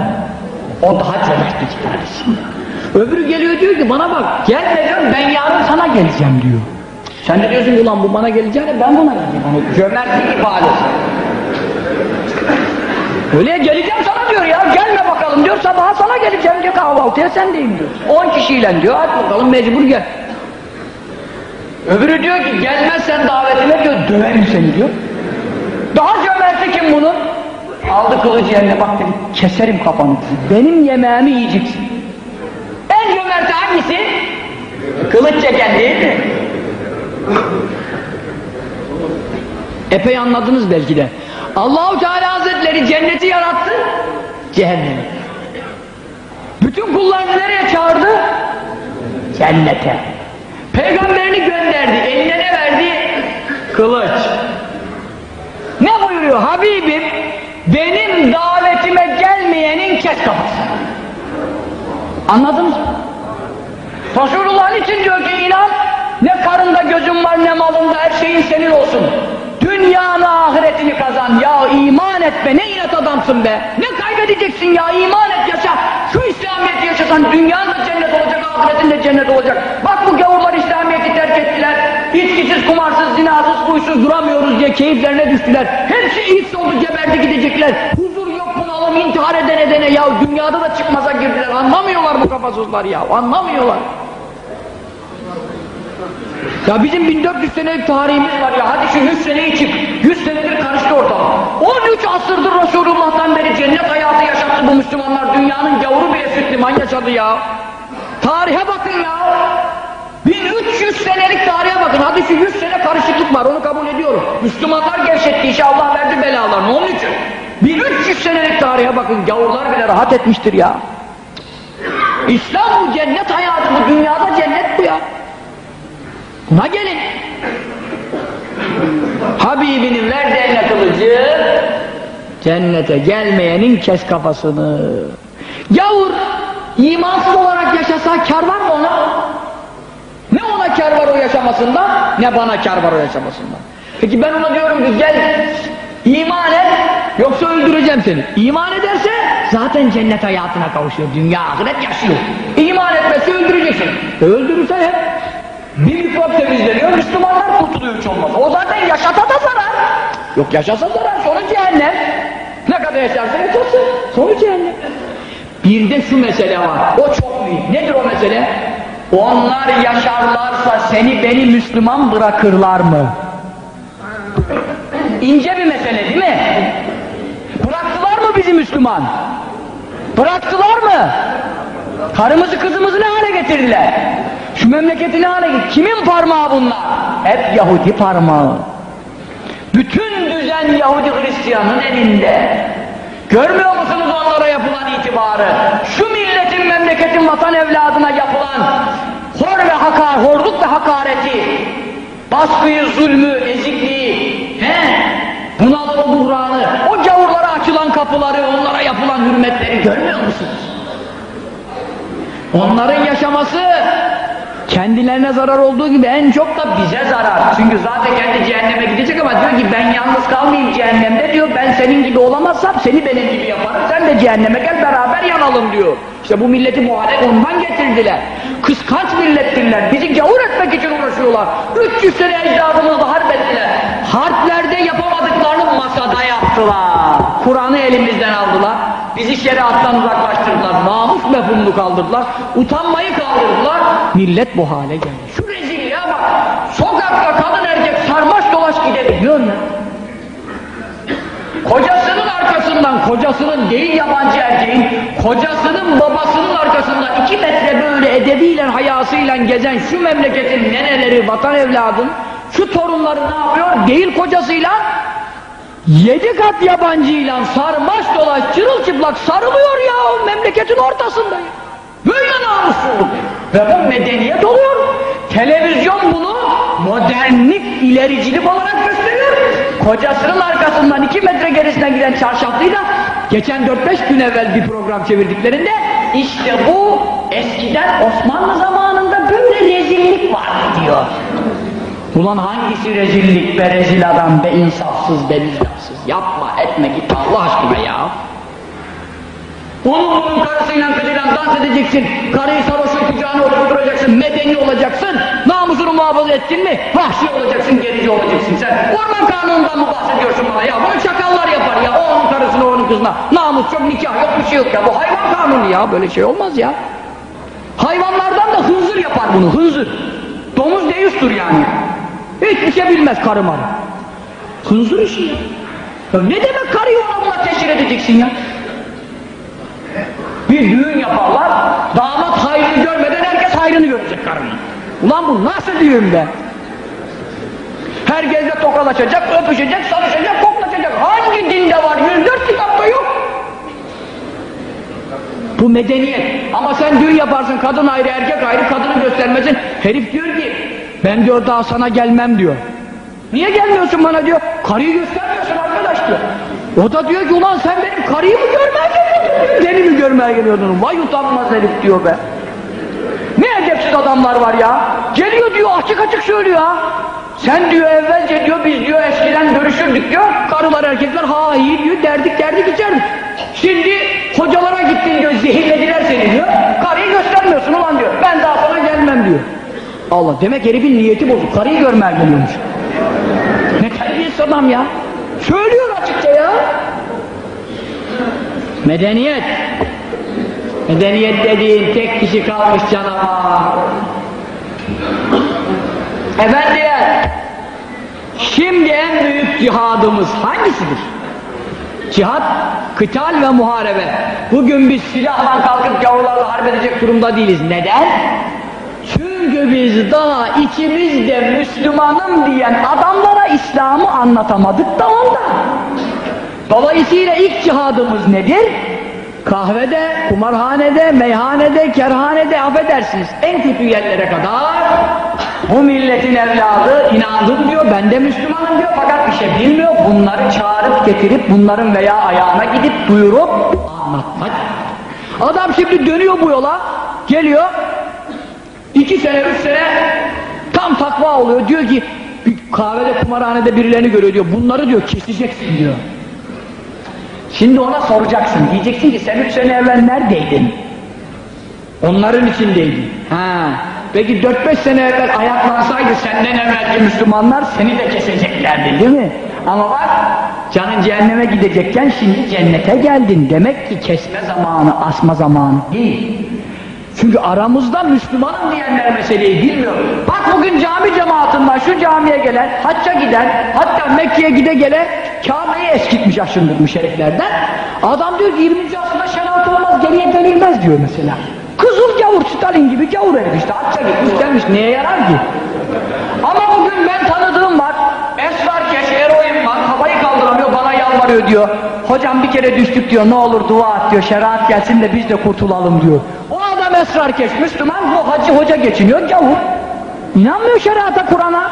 O daha cömertlik kardeşim. Öbürü geliyor diyor ki bana bak gelme ben yarın sana geleceğim diyor. Sen de diyorsun ulan bu bana geleceğine ben buna geleceğim. Onu cömertlik ifadesi. Öyle geleceğim sana diyor ya gelme bakalım diyor sabaha sana geleceğim diyor kahvaltıya sen deyim diyor. 10 kişiyle diyor hadi bakalım mecbur gel. Öbürü diyor ki gelmezsen davetime diyor döverim seni diyor. Daha cömerti kim bunun? Aldı kılıcı eline bak dedi keserim kafanı. Benim yemeğimi yiyeceksin. En cömerti hangisi? Kılıç çeken değil mi? Epey anladınız belki de. Allahu Teala Hazretleri cenneti yarattı, cehennemi. Bütün kullarını nereye çağırdı? Cennete. Peygamberini gönderdi, eline ne verdi? Kılıç. Buyuruyor Habibim? Benim davetime gelmeyenin kes kafasını. Anladınız mı? Resulullah için diyor ki inan ne karında gözün var ne malında her şeyin senin olsun. Dünyanı ahiretini kazan ya iman et be ne inat adamsın be. Ne kaybedeceksin ya iman et yaşa. Şu İslamiyet'i yaşasan dünyan da cennet olacak ahiretin de cennet olacak. Bak bu gavurlar İslamiyet'i terk ettiler. İçkisiz, kumarsız, zinasız, huysuz duramıyoruz diye keyiflerine düştüler. Hepsi iyi oldu geberdi gidecekler. Huzur yok bunalım intihar eden edene ya dünyada da çıkmaza girdiler. Anlamıyorlar bu kafasızlar ya anlamıyorlar. Ya bizim 1400 senelik tarihimiz var ya hadi şu 100 seneyi çık 100 senedir karıştı ortalık 13 asırdır Resulullah'tan beri cennet hayatı yaşattı bu Müslümanlar dünyanın gavuru bile süt yaşadı ya tarihe bakın ya 1300 senelik tarihe bakın. Hadi şu 100 sene karışıklık var. Onu kabul ediyorum. Müslümanlar gevşetti işe Allah verdi belalarını onun için? 1300 senelik tarihe bakın. Gavurlar bile rahat etmiştir ya. İslam bu cennet hayatı bu dünyada cennet bu ya. Buna gelin. Habibinin verdiğine kılıcı Cennete gelmeyenin kes kafasını. Gavur imansız olarak yaşasa kar var mı ona? Yaşamasında ne bana kar var o yaşamasında. Peki ben ona diyorum ki gel iman et yoksa öldüreceğim seni. İman ederse zaten cennet hayatına kavuşuyor. Dünya ahiret yaşıyor. İman etmezse öldüreceksin. E öldürürse hep bir mikrop temizleniyor Müslümanlar kurtuluyor hiç olmazsa. O zaten yaşata da zarar. Yok yaşasa zarar sonra cehennem. Ne kadar yaşarsın yaşarsın. Sonra cehennem. Bir de şu mesele var. O çok büyük. Nedir o mesele? Onlar yaşarlarsa seni beni Müslüman bırakırlar mı? İnce bir mesele değil mi? Bıraktılar mı bizi Müslüman? Bıraktılar mı? Karımızı kızımızı ne hale getirdiler? Şu memleketi ne hale getirdiler? Kimin parmağı bunlar? Hep Yahudi parmağı. Bütün düzen Yahudi Hristiyanın elinde. Görmüyor musunuz onlara yapılan itibarı? Şu memleketin, vatan evladına yapılan hor ve hakar, horluk ve hakareti, baskıyı, zulmü, ezikliği, he? bunalımı, buhranı, o gavurlara açılan kapıları, onlara yapılan hürmetleri görmüyor musunuz? Onların yaşaması kendilerine zarar olduğu gibi en çok da bize zarar. Çünkü zaten kendi cehenneme gidecek ama diyor ki ben yalnız kalmayayım cehennemde diyor. Ben senin gibi olamazsam seni benim gibi yaparım. Sen de cehenneme gel beraber yanalım diyor. İşte bu milleti muhalef ondan getirdiler. Kıskanç millettirler. Bizi gavur etmek için uğraşıyorlar. 300 sene ecdadımızla harp ettiler. Harplerde yapamadıklarını masada yaptılar. Kur'an'ı elimizden aldılar. Bizi şeriattan uzaklaştırdılar. Namus mefhumunu kaldırdılar. Utanmayı kaldırdılar. Millet bu hale geldi. Şu rezilliğe bak. Sokakta kadın erkek sarmaş dolaş gidebiliyor ya. Kocasının arkasından, kocasının değil yabancı erkeğin, kocasının babasının arkasından iki metre böyle edebiyle, hayasıyla gezen şu memleketin neneleri, vatan evladın, şu torunları ne yapıyor? Değil kocasıyla, Yedi kat yabancıyla sarmaş dolaş çırılçıplak sarılıyor ya o memleketin ortasında. Böyle namussuzluk. Ve bu medeniyet oluyor. Televizyon bunu modernlik, ilericilik olarak gösteriyor. Kocasının arkasından iki metre gerisine giden çarşaflıyla geçen 4-5 gün evvel bir program çevirdiklerinde işte bu eskiden Osmanlı zamanında böyle rezillik vardı diyor. Ulan hangisi rezillik be rezil adam be insafsız be vicdansız yapma etme git Allah aşkına ya. Onun bunun karısıyla kızıyla dans edeceksin. Karıyı savaşın kucağına oturturacaksın medeni olacaksın. Namusunu muhafaza ettin mi? Vahşi olacaksın gerici olacaksın sen. Orman kanunundan mı bahsediyorsun bana ya? Bunu çakallar yapar ya. Onun karısına onun kızına. Namus yok nikah yok bir şey yok ya. Bu hayvan kanunu ya. Böyle şey olmaz ya. Hayvanlardan da hınzır yapar bunu hınzır. Domuz deyüstür yani. Hiçbir şey bilmez karı marı. Hınzır işi ya. Ya. Ne demek karıyı ona buna teşhir edeceksin ya? Bir düğün yaparlar, damat hayrını görmeden herkes hayrını görecek karının. Ulan bu nasıl düğün be? Herkesle tokalaşacak, öpüşecek, sarışacak, koklaşacak. Hangi dinde var? 104 kitapta yok. Bu medeniyet. Ama sen düğün yaparsın, kadın ayrı, erkek ayrı, kadını göstermesin. Herif diyor ki, ben diyor daha sana gelmem diyor. Niye gelmiyorsun bana diyor. Karıyı diyor. O da diyor ki ulan sen benim karıyı mı görmeye geliyordun? Beni mi görmeye geliyordun? Vay utanmaz herif diyor be. Ne edepsiz adamlar var ya. Geliyor diyor açık açık söylüyor ha. Sen diyor evvelce diyor biz diyor eskiden görüşürdük diyor. Karılar erkekler ha iyi diyor derdik derdik içerdik. Şimdi hocalara gittin diyor zehirlediler seni diyor. Karıyı göstermiyorsun ulan diyor. Ben daha sana gelmem diyor. Allah demek herifin niyeti bozuk. Karıyı görmeye geliyormuş. Ne terbiyesiz adam ya. Söylüyor açıkça ya. Medeniyet. Medeniyet dediğin tek kişi kalmış canavar. Efendiler, şimdi en büyük cihadımız hangisidir? Cihat, kıtal ve muharebe. Bugün biz silahla kalkıp gavurlarla harp edecek durumda değiliz. Neden? Çünkü biz daha içimizde Müslümanım diyen adamlara İslam'ı anlatamadık da ondan. Dolayısıyla ilk cihadımız nedir? Kahvede, kumarhanede, meyhanede, kerhanede affedersiniz en kötü yerlere kadar bu milletin evladı inandım diyor ben de Müslümanım diyor fakat bir şey bilmiyor. Bunları çağırıp getirip bunların veya ayağına gidip duyurup anlatmak. Adam şimdi dönüyor bu yola, geliyor, iki sene, üç sene tam takva oluyor. Diyor ki, kahvede, kumarhanede birilerini görüyor diyor. Bunları diyor keseceksin diyor. Şimdi ona soracaksın. Diyeceksin ki sen üç sene evvel neredeydin? Onların içindeydin. Ha. Peki 4-5 sene evvel ayaklansaydı senden evvelki Müslümanlar seni de keseceklerdi değil mi? Ama bak canın cehenneme gidecekken şimdi cennete geldin. Demek ki kesme zamanı, asma zamanı değil. Çünkü aramızda Müslümanım diyenler meseleyi bilmiyor. Bak bugün cami cemaatinden şu camiye gelen, hacca giden, hatta Mekke'ye gide gele Kabe'yi eskitmiş aşındırmış heriflerden. adam diyor ki 20. asırda şeriat olmaz, geriye dönülmez diyor mesela. Kızıl gavur, Stalin gibi gavur herif işte. Hacca gitmiş gelmiş neye yarar ki? Ama bugün ben tanıdığım var. Esrarkeş, eroin var. Kafayı kaldıramıyor bana yalvarıyor diyor. Hocam bir kere düştük diyor. Ne olur dua et diyor. Şeriat gelsin de biz de kurtulalım diyor. Adam esrarkeş. Müslüman bu hacı hoca geçiniyor. Gavur. İnanmıyor şeriata Kur'an'a.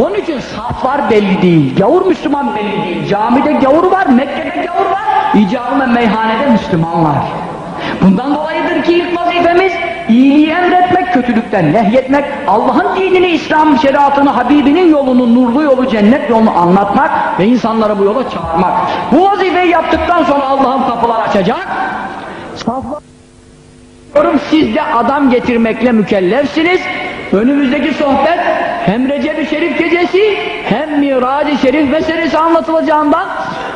Onun için saflar belli değil. Gavur Müslüman belli değil. Camide gavur var, Mekke'de gavur var. İcabı meyhanede Müslüman var. Bundan dolayıdır ki ilk vazifemiz iyiliği emretmek, kötülükten nehyetmek, Allah'ın dinini, İslam şeriatını, Habibinin yolunu, nurlu yolu, cennet yolunu anlatmak ve insanları bu yola çağırmak. Bu vazifeyi yaptıktan sonra Allah'ın kapılar açacak. Saflar Diyorum siz de adam getirmekle mükellefsiniz. Önümüzdeki sohbet hem Recep-i Şerif gecesi hem Mirac-ı Şerif meselesi anlatılacağından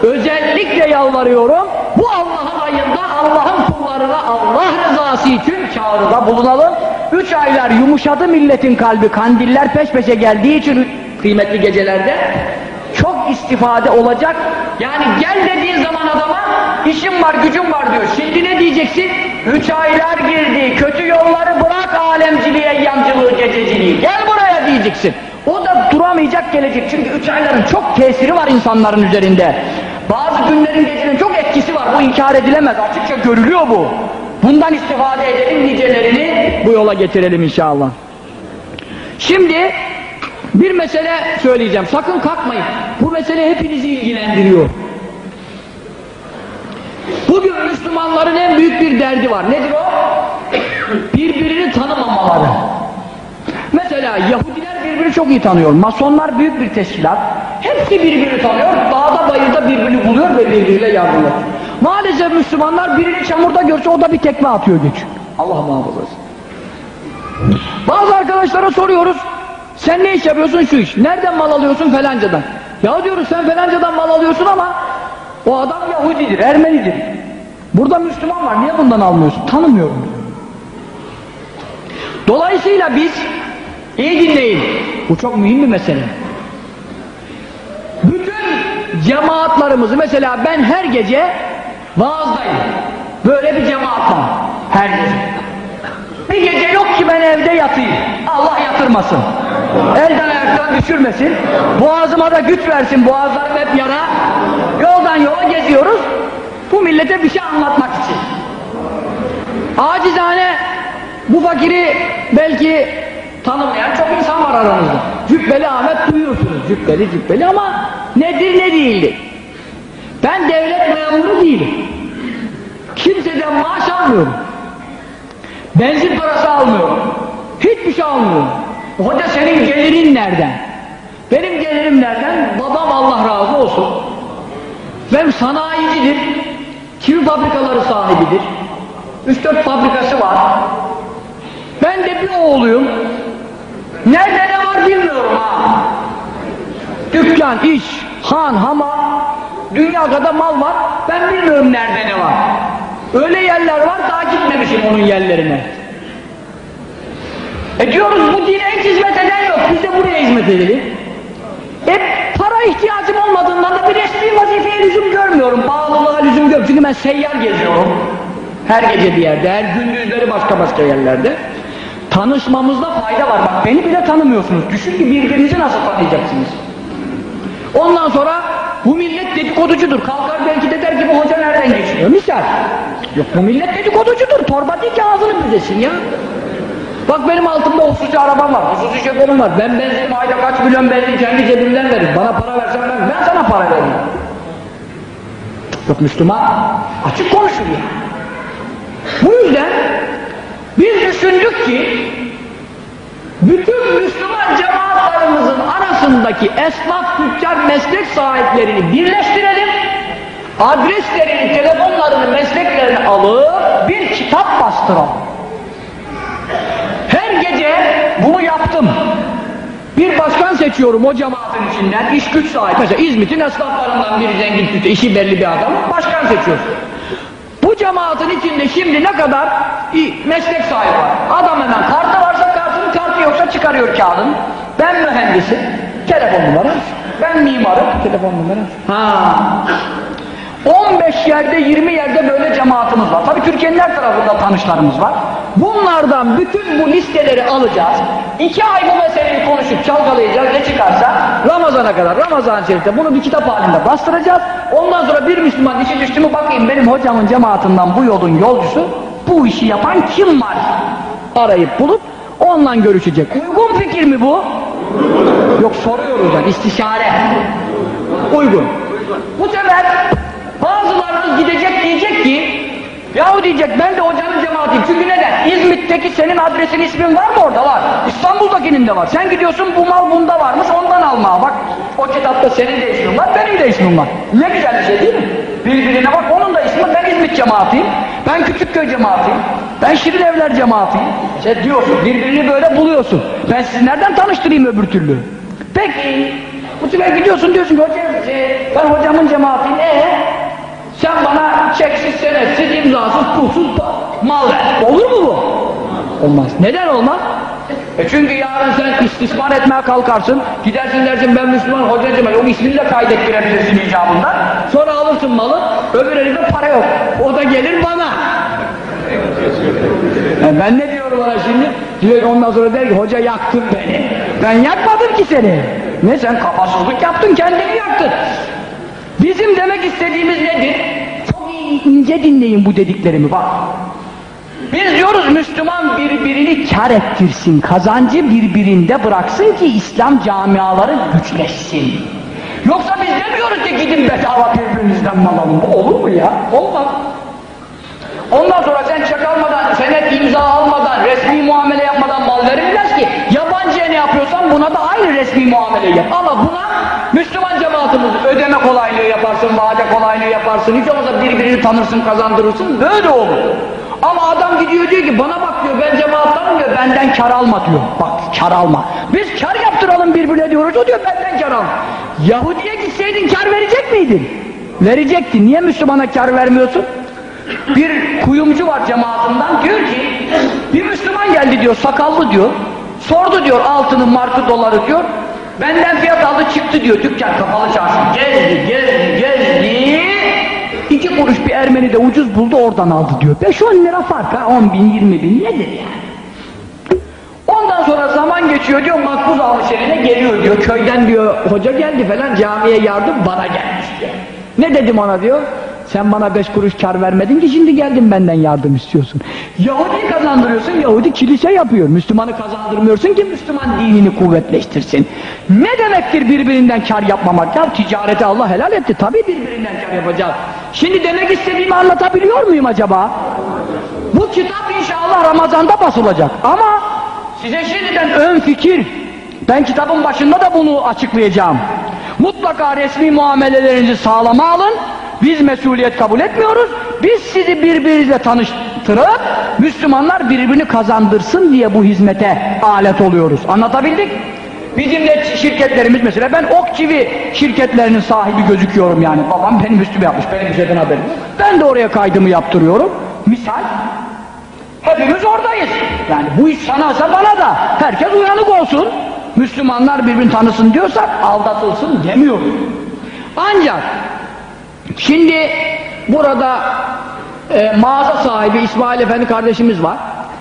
özellikle yalvarıyorum. Bu Allah'ın ayında Allah'ın kullarına Allah rızası için çağrıda bulunalım. Üç aylar yumuşadı milletin kalbi kandiller peş peşe geldiği için kıymetli gecelerde çok istifade olacak. Yani gel dediğin zaman adama işim var gücüm var diyor. Şimdi ne diyeceksin? Üç aylar girdi. Kötü yolları bırak alemciliğe, yancılığı, gececiliği. Gel buraya diyeceksin. O da duramayacak gelecek. Çünkü üç ayların çok tesiri var insanların üzerinde. Bazı günlerin gecelerin çok etkisi var. Bu inkar edilemez. Açıkça görülüyor bu. Bundan istifade edelim nicelerini bu yola getirelim inşallah. Şimdi bir mesele söyleyeceğim. Sakın kalkmayın. Bu mesele hepinizi ilgilendiriyor. Bugün Müslümanların en büyük bir derdi var. Nedir o? Birbirini tanımamaları. Mesela Yahudiler birbirini çok iyi tanıyor. Masonlar büyük bir teşkilat. Hepsi birbirini tanıyor. Dağda bayırda birbirini buluyor ve birbiriyle yardımlaşıyor. Maalesef Müslümanlar birini çamurda görse o da bir tekme atıyor geçiyor. Allah muhafaza. Bazı arkadaşlara soruyoruz. Sen ne iş yapıyorsun şu iş? Nereden mal alıyorsun falancadan? Ya diyoruz sen falancadan mal alıyorsun ama o adam Yahudidir, Ermenidir. Burada Müslüman var niye bundan almıyorsun? Tanımıyorum. Dolayısıyla biz iyi dinleyin. Bu çok mühim bir mesele. Bütün cemaatlarımızı mesela ben her gece vaazdayım. Böyle bir cemaat var. Her gece. Bir gece yok ki ben evde yatayım. Allah yatırmasın. Elden ayaktan düşürmesin. Boğazıma da güç versin. Boğazlarım hep yara. Yoldan yola geziyoruz. Bu millete bir şey anlatmak için. Acizane bu fakiri belki tanımayan çok insan var aranızda. Cübbeli Ahmet duyuyorsunuz. Cübbeli cübbeli ama nedir ne değildir. Ben devlet memuru değilim. Kimseden maaş almıyorum. Benzin parası almıyorum. Hiçbir şey almıyorum. Hoca senin gelirin nereden? Benim gelirim nereden? Babam Allah razı olsun. Benim sanayicidir. Çivi fabrikaları sahibidir. 3-4 fabrikası var. Ben de bir oğluyum. Nerede ne var bilmiyorum ha. Dükkan, iş, han, hamam, dünya kadar mal var. Ben bilmiyorum nerede ne var. Öyle yerler var daha gitmemişim onun yerlerine. E diyoruz bu dine hiç hizmet eden yok. Biz de buraya hizmet edelim. E para ihtiyacım olmadığından da bir resmi vazifeye lüzum görmüyorum. Bağlılığa lüzum görmüyorum. Çünkü ben seyyar geziyorum. Her gece bir yerde, her gündüzleri başka başka yerlerde. Tanışmamızda fayda var. Bak beni bile tanımıyorsunuz. Düşün ki birbirinizi nasıl tanıyacaksınız. Ondan sonra bu millet dedikoducudur. Kalkar belki de der ki bu hoca nereden geçiyor? Misal. Yok bu millet dedikoducudur. Torba değil ki ağzını büzesin ya. Bak benim altımda hususi arabam var, hususi şoförüm var. Ben benzinim ayda kaç milyon benzin kendi cebimden veririm. Bana para versen ben, ben sana para veririm. Yok Müslüman açık konuşur ya. Bu yüzden biz düşündük ki bütün arasındaki esnaf, tüccar, meslek sahiplerini birleştirelim. Adreslerini, telefonlarını, mesleklerini alıp bir kitap bastıralım. Her gece bunu yaptım. Bir başkan seçiyorum o cemaatin içinden, iş güç sahibi. Mesela İzmit'in esnaflarından biri zengin tüccar, işi belli bir adam, başkan seçiyorsun. Bu cemaatin içinde şimdi ne kadar meslek sahibi var. Adam hemen kartı varsa kartını, kartı yoksa çıkarıyor kağıdını. Ben mühendisim, telefon numaram. Ben mimarım, telefon numaram. Ha. 15 yerde 20 yerde böyle cemaatimiz var. Tabii Türkiye'nin her tarafında tanışlarımız var. Bunlardan bütün bu listeleri alacağız. İki ay bu meseleyi konuşup çalkalayacağız ne çıkarsa Ramazan'a kadar Ramazan şerifte bunu bir kitap halinde bastıracağız. Ondan sonra bir Müslüman işi düştü mü bakayım benim hocamın cemaatinden bu yolun yolcusu bu işi yapan kim var? Arayıp bulup onunla görüşecek. Uygun fikir mi bu? Yok soruyoruz yani istişare. Uygun. Bu sefer bazılarınız gidecek diyecek ki Yahu diyecek ben de hocanın cemaatiyim. Çünkü neden? İzmit'teki senin adresin ismin var mı orada? Var. İstanbul'dakinin de var. Sen gidiyorsun bu mal bunda varmış ondan alma. Bak o kitapta senin de ismin var benim de ismim var. Ne güzel bir şey değil mi? Birbirine bak onun da ismi ben İzmit cemaatiyim. Ben Küçükköy cemaatiyim. Ben Şirin Evler cemaatiyim. Sen diyorsun birbirini böyle buluyorsun. Ben sizi nereden tanıştırayım öbür türlü? Peki. Bu sefer gidiyorsun diyorsun ki hocam e, ben hocamın cemaatiyim. Ee? Sen bana çeksiz, senetsiz, imzasız, pulsuz mal ver. Olur mu bu? Olmaz. Neden olmaz? E çünkü yarın sen istismar etmeye kalkarsın. Gidersin dersin ben Müslüman hocacım. O ismini de kaydettirebilirsin icabında. Sonra alırsın malı. Öbür elinde para yok. O da gelir bana. E ben ne diyorum ona şimdi? Diyor ondan sonra der ki hoca yaktın beni. Ben yakmadım ki seni. Ne sen kafasızlık yaptın kendini yaktın. Bizim demek istediğimiz nedir? Çok ince dinleyin bu dediklerimi bak. Biz diyoruz Müslüman birbirini kar ettirsin, kazancı birbirinde bıraksın ki İslam camiaları güçleşsin. Yoksa biz demiyoruz ki gidin bedava birbirinizden mal alın. Bu olur mu ya? Olmaz. Ondan sonra sen çek almadan, senet imza almadan, resmi muamele yapmadan mal verilmez ki. Yabancıya ne yapıyorsan buna da aynı resmi muamele yap. Ama buna Müslüman cemaatimiz ödeme kolaylığı yaparsın, vade kolaylığı yaparsın, hiç olmazsa birbirini tanırsın, kazandırırsın, böyle olur. Ama adam gidiyor diyor ki bana bak diyor ben cemaattanım diyor benden kar alma diyor. Bak kar alma. Biz kar yaptıralım birbirine diyoruz o diyor benden kar al. Yahudi'ye gitseydin kar verecek miydin? Verecektin. Niye Müslümana kar vermiyorsun? Bir kuyumcu var cemaatinden diyor ki bir Müslüman geldi diyor sakallı diyor. Sordu diyor altının markı doları diyor. Benden fiyat aldı çıktı diyor dükkan kapalı çarşı. Gezdi gezdi gezdi. İki kuruş bir Ermeni de ucuz buldu oradan aldı diyor. 5-10 lira fark ha 10 bin 20 bin nedir yani? Ondan sonra zaman geçiyor diyor makbuz almış eline geliyor diyor. Köyden diyor hoca geldi falan camiye yardım bana gelmiş diyor. Ne dedim ona diyor? Sen bana beş kuruş kar vermedin ki şimdi geldin benden yardım istiyorsun. Yahudi kazandırıyorsun, Yahudi kilise yapıyor. Müslümanı kazandırmıyorsun ki Müslüman dinini kuvvetleştirsin. Ne demektir birbirinden kar yapmamak? Ya ticareti Allah helal etti. Tabii birbirinden kar yapacağız. Şimdi demek istediğimi anlatabiliyor muyum acaba? Bu kitap inşallah Ramazan'da basılacak. Ama size şimdiden ön fikir. Ben kitabın başında da bunu açıklayacağım. Mutlaka resmi muamelelerinizi sağlama alın. Biz mesuliyet kabul etmiyoruz. Biz sizi birbirinizle tanıştırıp Müslümanlar birbirini kazandırsın diye bu hizmete alet oluyoruz. Anlatabildik? Bizim de şirketlerimiz mesela ben Okçivi şirketlerinin sahibi gözüküyorum yani. Babam benim üstüme yapmış. Benim şeyden haberim. Ben de oraya kaydımı yaptırıyorum. Misal Hepimiz oradayız. Yani bu iş sanaysa bana da. Herkes uyanık olsun. Müslümanlar birbirini tanısın diyorsak aldatılsın demiyoruz. Ancak şimdi burada e, mağaza sahibi İsmail Efendi kardeşimiz var.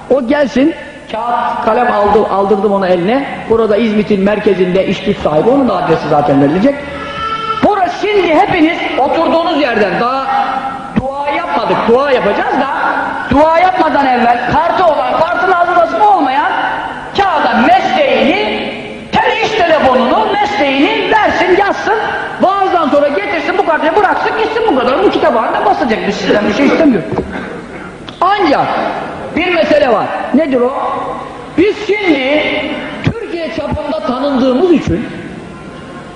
O gelsin kağıt kalem aldı, aldırdım onu eline. Burada İzmit'in merkezinde iş güç sahibi onun da adresi zaten verilecek. Burası şimdi hepiniz oturduğunuz yerden daha dua yapmadık. Dua yapacağız da dua yapmadan evvel kartı olan, kartın hazırlasını olmayan yazalım kitap halinde basacak. Biz sizden bir şey istemiyoruz. Ancak bir mesele var. Nedir o? Biz şimdi Türkiye çapında tanındığımız için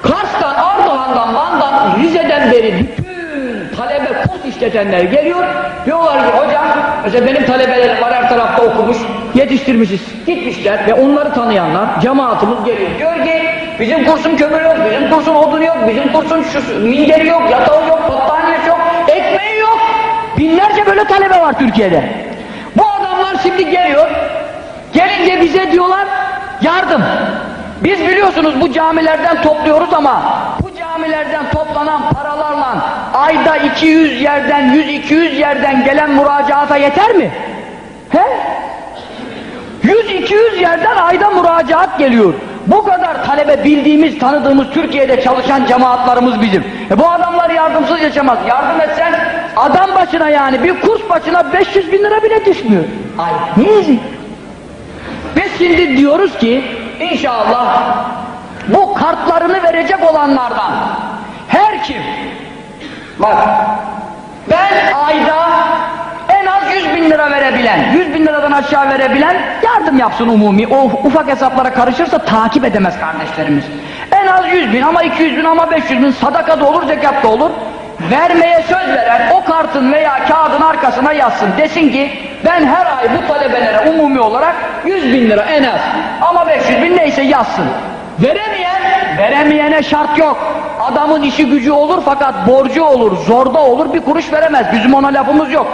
Kars'tan, Ardahan'dan, Van'dan, Rize'den beri bütün talebe kurs işletenler geliyor. Diyorlar ki hocam, mesela benim talebelerim var her tarafta okumuş, yetiştirmişiz. Gitmişler ve onları tanıyanlar, cemaatimiz geliyor. Diyor ki bizim kursun kömür yok, bizim kursun odun yok, bizim kursun şu, minderi yok, yatağı yok, Binlerce böyle talebe var Türkiye'de. Bu adamlar şimdi geliyor. Gelince bize diyorlar yardım. Biz biliyorsunuz bu camilerden topluyoruz ama bu camilerden toplanan paralarla ayda 200 yerden 100-200 yerden gelen müracaata yeter mi? He? 100-200 yerden ayda müracaat geliyor. Bu kadar talebe bildiğimiz, tanıdığımız Türkiye'de çalışan cemaatlarımız bizim. E bu adamlar yardımsız yaşamaz. Yardım etsen adam başına yani bir kurs başına 500 bin lira bile düşmüyor. Ay ne yazık? Biz şimdi diyoruz ki inşallah bu kartlarını verecek olanlardan her kim bak ben ayda en az 100 bin lira verebilen 100 bin liradan aşağı verebilen yardım yapsın umumi o ufak hesaplara karışırsa takip edemez kardeşlerimiz en az 100 bin ama 200 bin ama 500 bin sadaka da olur zekat da olur vermeye söz veren o kartın veya kağıdın arkasına yazsın desin ki ben her ay bu talebelere umumi olarak 100 bin lira en az ama 500 bin neyse yazsın Veremeyen, veremeyene şart yok. Adamın işi gücü olur fakat borcu olur, zorda olur, bir kuruş veremez. Bizim ona lafımız yok.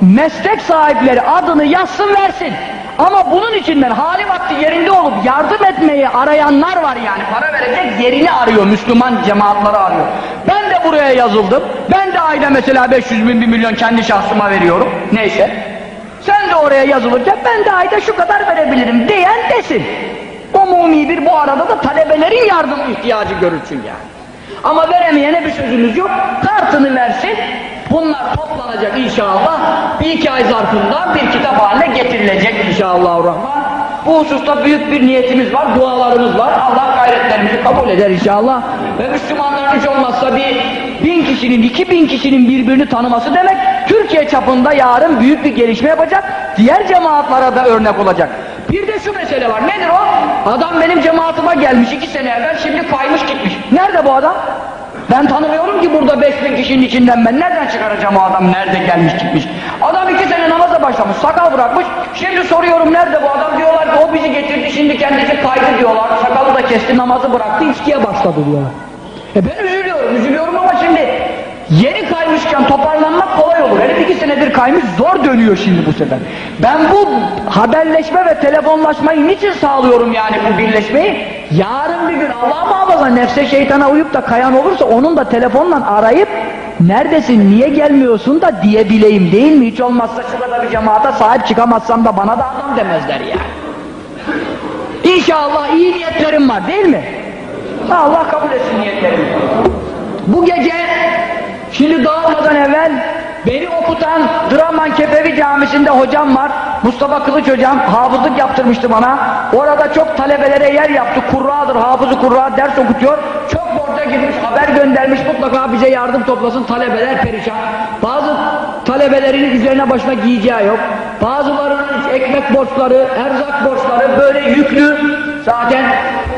Meslek sahipleri adını yazsın versin. Ama bunun içinden hali vakti yerinde olup yardım etmeyi arayanlar var yani. Para verecek yerini arıyor, Müslüman cemaatleri arıyor. Ben buraya yazıldım. Ben de ayda mesela 500 bin, 1 milyon kendi şahsıma veriyorum. Neyse. Sen de oraya yazılırken ben de ayda şu kadar verebilirim diyen desin. Umumidir bu arada da talebelerin yardım ihtiyacı görülsün yani. Ama veremeyene bir sözümüz yok. Kartını versin. Bunlar toplanacak inşallah. Bir iki ay zarfında bir kitap haline getirilecek inşallah rahman. Bu hususta büyük bir niyetimiz var, dualarımız var. Allah gayretlerimizi kabul eder inşallah. Ve Müslümanların hiç olmazsa bir bin kişinin, iki bin kişinin birbirini tanıması demek, Türkiye çapında yarın büyük bir gelişme yapacak, diğer cemaatlara da örnek olacak. Bir de şu mesele var, nedir o? Adam benim cemaatime gelmiş iki sene evvel, şimdi kaymış gitmiş. Nerede bu adam? Ben tanımıyorum ki burada 5000 kişinin içinden ben nereden çıkaracağım o adam nerede gelmiş gitmiş. Adam iki sene namaza başlamış, sakal bırakmış. Şimdi soruyorum nerede bu adam diyorlar ki o bizi getirdi şimdi kendisi kaydı diyorlar. Sakalı da kesti, namazı bıraktı, içkiye başladı diyorlar. E ben üzülüyorum, üzülüyorum ama şimdi yeni kaymışken toparlanmak kolay olur. Herif iki senedir kaymış, zor dönüyor şimdi bu sefer. Ben bu haberleşme ve telefonlaşmayı niçin sağlıyorum yani bu birleşmeyi? Yarın bir gün Allah muhafaza nefse şeytana uyup da kayan olursa onun da telefonla arayıp neredesin, niye gelmiyorsun da diyebileyim değil mi? Hiç olmazsa şurada bir cemaate sahip çıkamazsam da bana da adam demezler yani. İnşallah iyi niyetlerim var değil mi? Allah kabul etsin niyetlerimi. Bu gece şimdi dağılmadan evvel beni okutan Draman Kepevi Camisi'nde hocam var. Mustafa Kılıç hocam hafızlık yaptırmıştı bana. Orada çok talebelere yer yaptı. Kurradır, hafızı kurra ders okutuyor. Çok borca girmiş, haber göndermiş mutlaka bize yardım toplasın. Talebeler perişan. Bazı talebelerin üzerine başına giyeceği yok. Bazılarının ekmek borçları, erzak borçları böyle yüklü. Zaten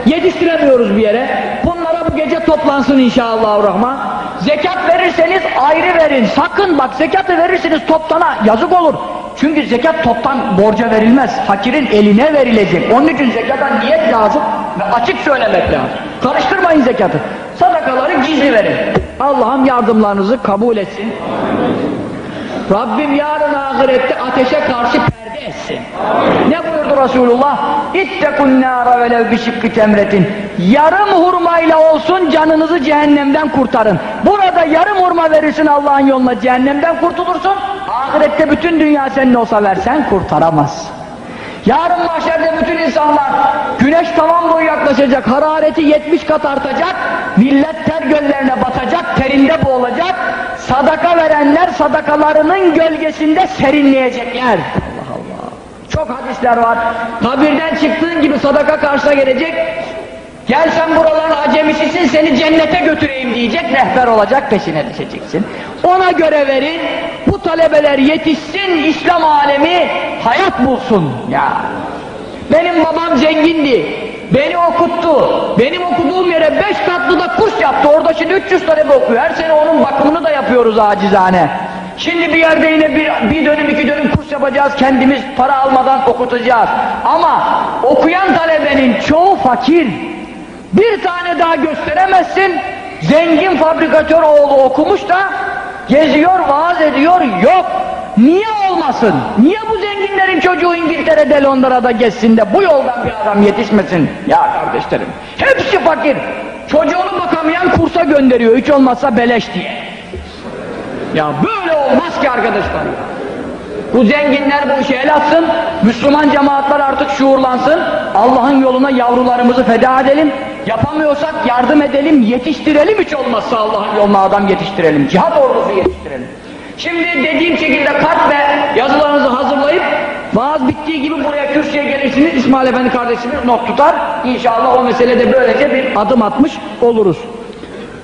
yetiştiremiyoruz bir yere. Bunlara bu gece toplansın inşallah rahman. Zekat verirseniz ayrı verin. Sakın bak zekatı verirseniz toptana yazık olur. Çünkü zekat toptan borca verilmez. Fakirin eline verilecek. Onun için zekata niyet lazım ve açık söylemek lazım. Karıştırmayın zekatı. Sadakaları gizli verin. Allah'ım yardımlarınızı kabul etsin. Rabbim yarın ahirette ateşe karşı perde etsin. Ne buyurdu Resulullah? İttekun nâra velev bişikki temretin. Yarım hurmayla olsun canınızı cehennemden kurtarın. Burada yarım hurma verirsin Allah'ın yoluna cehennemden kurtulursun. Ahirette bütün dünya senin olsa versen kurtaramaz. Yarın mahşerde bütün insanlar güneş tamam boyu yaklaşacak, harareti 70 kat artacak, millet ter göllerine batacak, terinde boğulacak, sadaka verenler sadakalarının gölgesinde serinleyecekler. Allah Allah. Çok hadisler var. Kabirden çıktığın gibi sadaka karşına gelecek. Gel sen buraların acemisisin seni cennete götüreyim diyecek rehber olacak peşine düşeceksin. Ona göre verin bu talebeler yetişsin İslam alemi hayat bulsun ya. Benim babam zengindi. Beni okuttu. Benim okuduğum yere beş katlı da kurs yaptı. Orada şimdi 300 talebe okuyor. Her sene onun bakımını da yapıyoruz acizane. Şimdi bir yerde yine bir, bir dönüm iki dönüm kurs yapacağız. Kendimiz para almadan okutacağız. Ama okuyan talebenin çoğu fakir. Bir tane daha gösteremezsin. Zengin fabrikatör oğlu okumuş da geziyor, vaaz ediyor. Yok. Niye olmasın? Niye bu zenginlerin çocuğu İngiltere'de Londra'da gezsin de bu yoldan bir adam yetişmesin? Ya kardeşlerim, hepsi fakir. Çocuğunu bakamayan kursa gönderiyor, hiç olmazsa beleş diye. Ya böyle olmaz ki arkadaşlar. Bu zenginler bu işe el atsın, Müslüman cemaatler artık şuurlansın, Allah'ın yoluna yavrularımızı feda edelim, yapamıyorsak yardım edelim, yetiştirelim hiç olmazsa Allah'ın yoluna adam yetiştirelim, cihat ordusu yetiştirelim. Şimdi dediğim şekilde kart ve yazılarınızı hazırlayıp vaaz bittiği gibi buraya kürsüye gelirsiniz, İsmail Efendi kardeşimiz not tutar, İnşallah o meselede böylece bir adım atmış oluruz.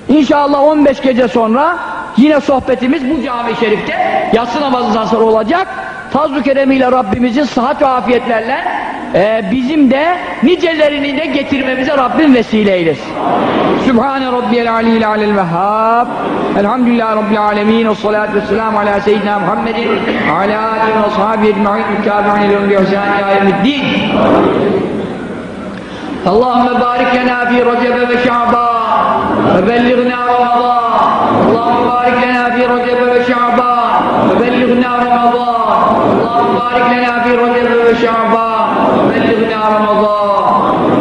İnşallah 15 gece sonra yine sohbetimiz bu cami-i şerifte yatsı namazından sonra olacak. Fazl-ı keremiyle Rabbimizin sıhhat ve afiyetlerle e, bizim de nicelerini de getirmemize Rabbim vesile eylesin. Sübhane Rabbiyel Aliyyil Alel Vehhab. Elhamdülillah Rabbil Alemin. Ve salatu ve selamu ala seyyidina Muhammedin ala aleyhi ve ashabi ecma'in mükabe'in ilhum bihusani ayemiddin Allahümme barik lena fi recebe ve şaban ve belligna ramadan Allahümme barik lena fi recebe ve şaban ve belligna ramadan بارك لنا في رجب وشعبان وبلغنا رمضان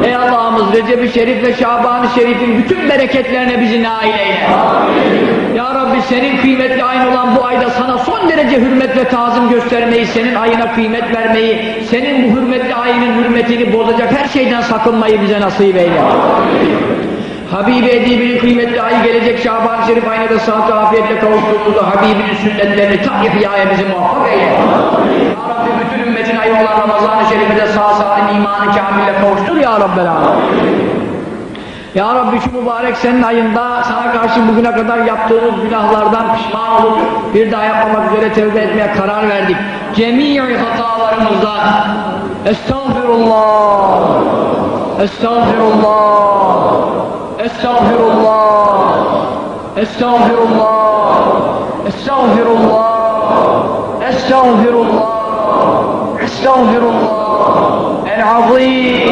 Ey Allah'ımız Recep-i Şerif ve Şaban-ı Şerif'in bütün bereketlerine bizi nail eyle. Ya Rabbi senin kıymetli ayın olan bu ayda sana son derece hürmet ve tazım göstermeyi, senin ayına kıymet vermeyi, senin bu hürmetli ayının hürmetini bozacak her şeyden sakınmayı bize nasip eyle. Habibi Edibi'nin kıymetli ayı gelecek Şaban-ı Şerif ayına da sıhhat afiyetle kavuştuğumuzda Habibinin sünnetlerini tam ihyaya bizi muvaffak eyle. Ümmetin ayı olan Ramazan-ı Şerif'e sağ salim imanı kamille kavuştur Ya Rabbel Alemin. Ya Rabbi şu mübarek senin ayında sana karşı bugüne kadar yaptığımız günahlardan pişman olup bir daha yapmamak üzere tevbe etmeye karar verdik. Cemii hatalarımızdan Estağfirullah. Estağfirullah. Estağfirullah. Estağfirullah. Estağfirullah. Estağfirullah Estağfirullah El-Azim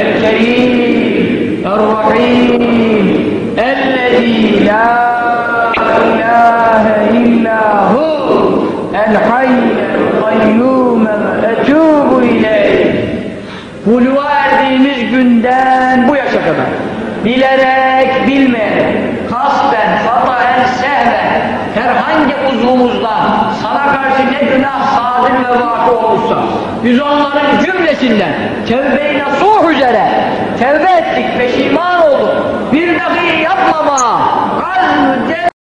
El-Kerim الرحيم الذي لا إله إلا هو الحي القيوم أتوب إليه Buluğa erdiğimiz günden bu yaşa kadar bilerek bilmeyerek kasten, hataen, sehmen herhangi uzvumuzdan sana karşı ne günah sadır ve vakı olursa biz onların cümlesinden tevbe-i nasuh üzere tevbe ettik, peşiman olduk. Bir dahi yapmama azm